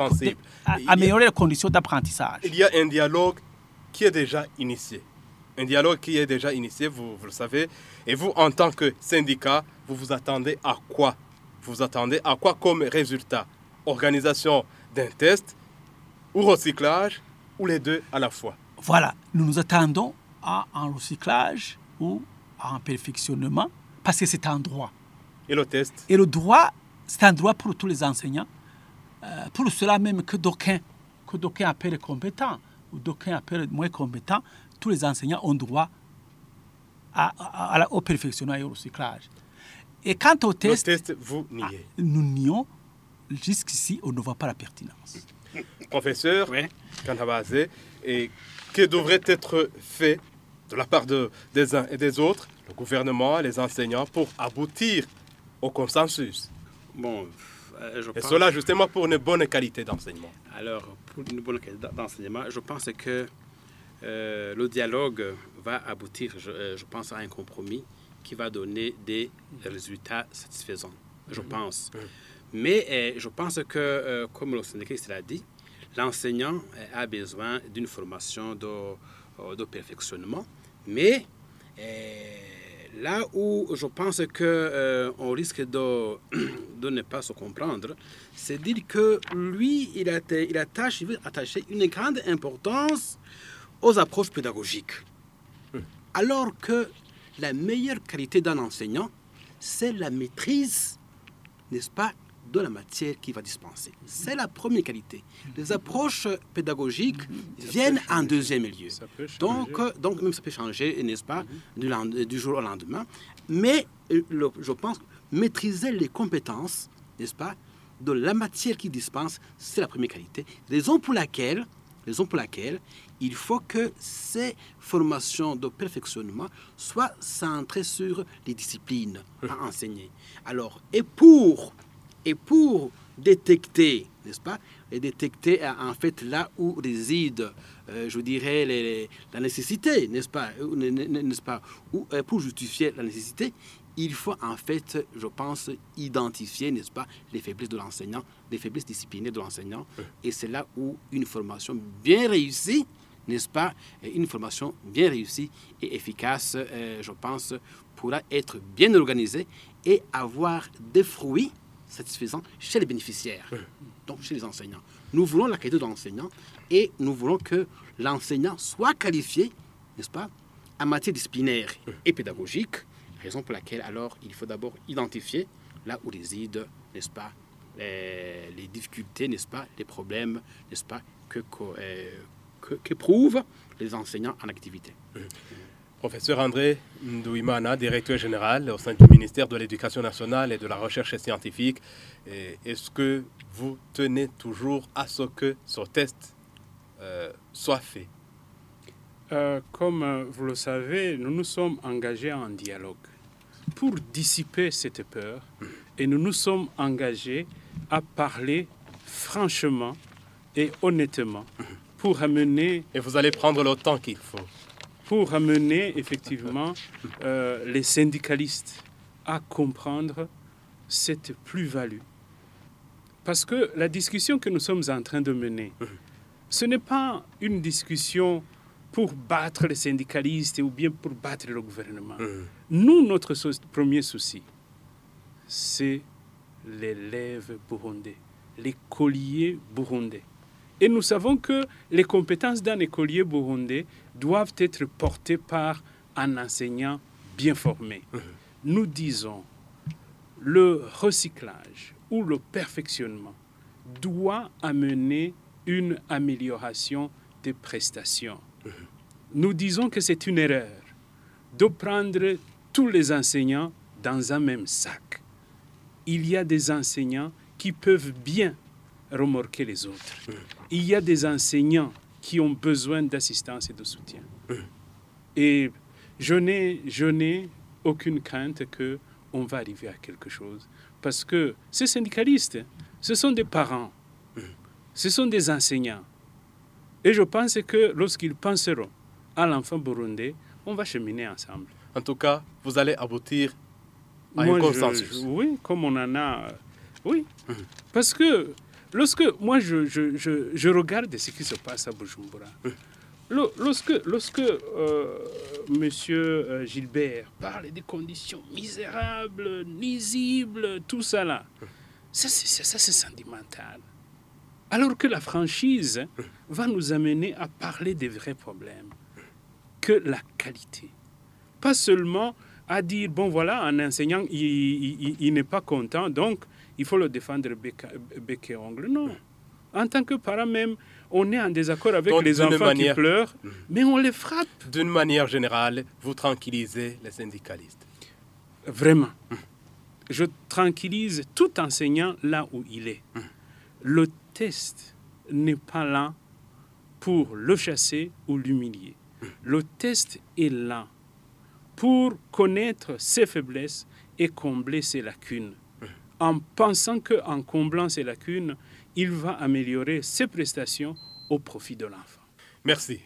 à- a- les conditions d'apprentissage. il y a un dialogue qui est déjà initié. Un dialogue qui est déjà initié, vous, vous le savez. Et vous, en tant que syndicat, vous vous attendez à quoi? Vous vous attendez à quoi comme résultat? Organisation d'un test ou recyclage ou les deux à la fois? Voilà, nous nous attendons à un recyclage ou à un perfectionnement parce que c'est un droit. Et le test? Et le droit, c'est un droit pour tous les enseignants, euh, pour cela même que d'aucuns, que d'aucuns appellent compétents ou d'aucuns appellent moins compétents, tous les enseignants ont droit à- à- à la- au perfectionnement et au recyclage. Et quant au Le test, test, vous ah, niez. nous nions, jusqu'ici, on ne voit pas la pertinence. Professeur Ouais. Kantabazé, et que devrait être fait de la part de, des uns et des autres, le gouvernement, les enseignants, pour aboutir au consensus Bon, euh, je Et pense- cela justement pour une bonne qualité d'enseignement. Alors, pour une bonne qualité d'enseignement, je pense que euh, le dialogue va aboutir, je, euh, je pense, à un compromis qui va donner des résultats satisfaisants, je pense. Mais euh, je pense que, comme le syndicaliste l'a dit, l'enseignant a besoin d'une formation de, euh, de perfectionnement. Mais euh, là où je pense que euh, on risque de, de ne pas se comprendre, c'est dire que lui, il, atta- il attache, il veut attacher une grande importance aux approches pédagogiques. Alors que la meilleure qualité d'un enseignant, c'est la maîtrise, n'est-ce pas, de la matière qu'il va dispenser. C'est la première qualité. Les approches pédagogiques viennent en deuxième lieu. Donc, euh, donc même ça peut changer, n'est-ce pas, du, lend- du jour au lendemain. Mais euh, le- je pense maîtriser les compétences, n'est-ce pas, de la matière qu'il dispense, c'est la première qualité. Raison pour laquelle, raison pour laquelle il faut que ces formations de perfectionnement soient centrées sur les disciplines à enseigner. Alors, et pour, et pour détecter, n'est-ce pas, et détecter euh, en fait là où réside, euh, je dirais, les- les- la nécessité, n'est-ce pas, n'est-ce pas, ou euh, pour justifier la nécessité, il faut en fait, je pense, identifier, n'est-ce pas, les faiblesses de l'enseignant, les faiblesses disciplinaires de l'enseignant, et c'est là où une formation bien réussie, n'est-ce pas, et une formation bien réussie et efficace, euh, je pense, pourra être bien organisée et avoir des fruits satisfaisants chez les bénéficiaires, donc chez les enseignants. Nous voulons la qualité de l'enseignant et nous voulons que l'enseignant soit qualifié, n'est-ce pas, en matière disciplinaire et pédagogique, raison pour laquelle alors il faut d'abord identifier là où résident, n'est-ce pas, les, les difficultés, n'est-ce pas, les problèmes, n'est-ce pas, que, que, euh, que- qu'éprouvent les enseignants en activité. Professeur André Ndouimana, directeur général au sein du ministère de l'Éducation nationale et de la recherche scientifique, est-ce que vous tenez toujours à ce que ce test euh, soit fait? Euh, comme euh, vous le savez, nous nous sommes engagés en dialogue pour dissiper cette peur et nous nous sommes engagés à parler franchement et honnêtement pour amener... Et vous allez prendre le temps qu'il faut. Pour amener effectivement euh, les syndicalistes à comprendre cette plus-value. Parce que la discussion que nous sommes en train de mener, ce n'est pas une discussion pour battre les syndicalistes ou bien pour battre le gouvernement. Nous, notre premier souci, c'est l'élève burundais, l'écolier burundais. Et nous savons que les compétences d'un écolier burundais doivent être portées par un enseignant bien formé. Nous disons, le recyclage ou le perfectionnement doit amener une amélioration des prestations. Nous disons que c'est une erreur de prendre tous les enseignants dans un même sac. Il y a des enseignants qui peuvent bien remorquer les autres. Il y a des enseignants qui ont besoin d'assistance et de soutien. Et je n'ai, je n'ai aucune crainte que on va arriver à quelque chose. Parce que ces syndicalistes, ce sont des parents, ce sont des enseignants. Et je pense que lorsqu'ils penseront à l'enfant burundais, on va cheminer ensemble. En tout cas, vous allez aboutir à un consensus. oui, comme on en a. Oui. Parce que lorsque moi je, je, je, je, regarde ce qui se passe à Bujumbura, lorsque, lorsque euh, Monsieur Gilbert parle des conditions misérables, nuisibles, tout ça là, ça c'est sentimental. Alors que la franchise va nous amener à parler des vrais problèmes, que la qualité. Pas seulement à dire, bon voilà, un enseignant, il, il, il n'est pas content, donc il faut le défendre bec, bec et ongle. Non. En tant que parent même, on est en désaccord avec Donc, les enfants manière- qui pleurent, mais on les frappe. D'une manière générale, vous tranquillisez les syndicalistes. Vraiment. Je tranquillise tout enseignant là où il est. Le test n'est pas là pour le chasser ou l'humilier. Le test est là pour connaître ses faiblesses et combler ses lacunes. En pensant qu'en comblant ses lacunes, il va améliorer ses prestations au profit de l'enfant. Merci.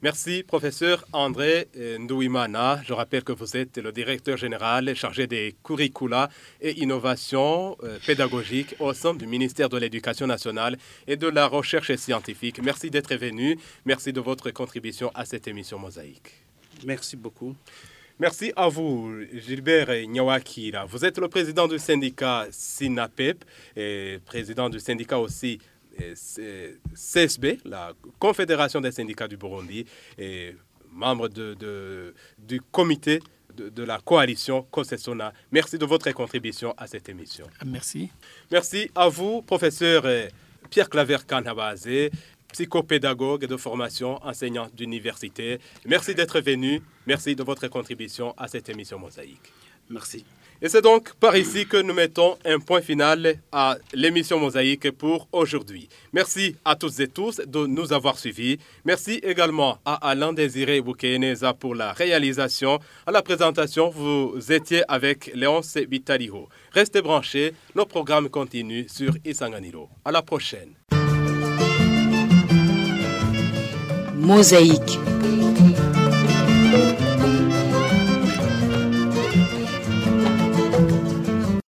Merci, professeur André euh, Ndouimana. Je rappelle que vous êtes le directeur général chargé des curricula et innovations euh, pédagogiques au sein du ministère de l'Éducation nationale et de la recherche scientifique. Merci d'être venu. Merci de votre contribution à cette émission Mosaïque. Merci beaucoup. Merci à vous, Gilbert Nyawakira. Vous êtes le président du syndicat SINAPEP et président du syndicat aussi euh, CSB, la Confédération des syndicats du Burundi, et membre de, de- du comité de, de la coalition COSESONA. Merci de votre contribution à cette émission. Merci. Merci à vous, professeur euh, Pierre Claver Kanabazé, psychopédagogue de formation, enseignant d'université. Merci d'être venu. Merci de votre contribution à cette émission Mosaïque. Merci. Et c'est donc par ici que nous mettons un point final à l'émission Mosaïque pour aujourd'hui. Merci à toutes et tous de nous avoir suivis. Merci également à Alain Désiré Boukéneza pour la réalisation. À la présentation, vous étiez avec Léonce Vitaliho. Restez branchés, nos programmes continuent sur Isanganiro. À la prochaine. Mosaïque.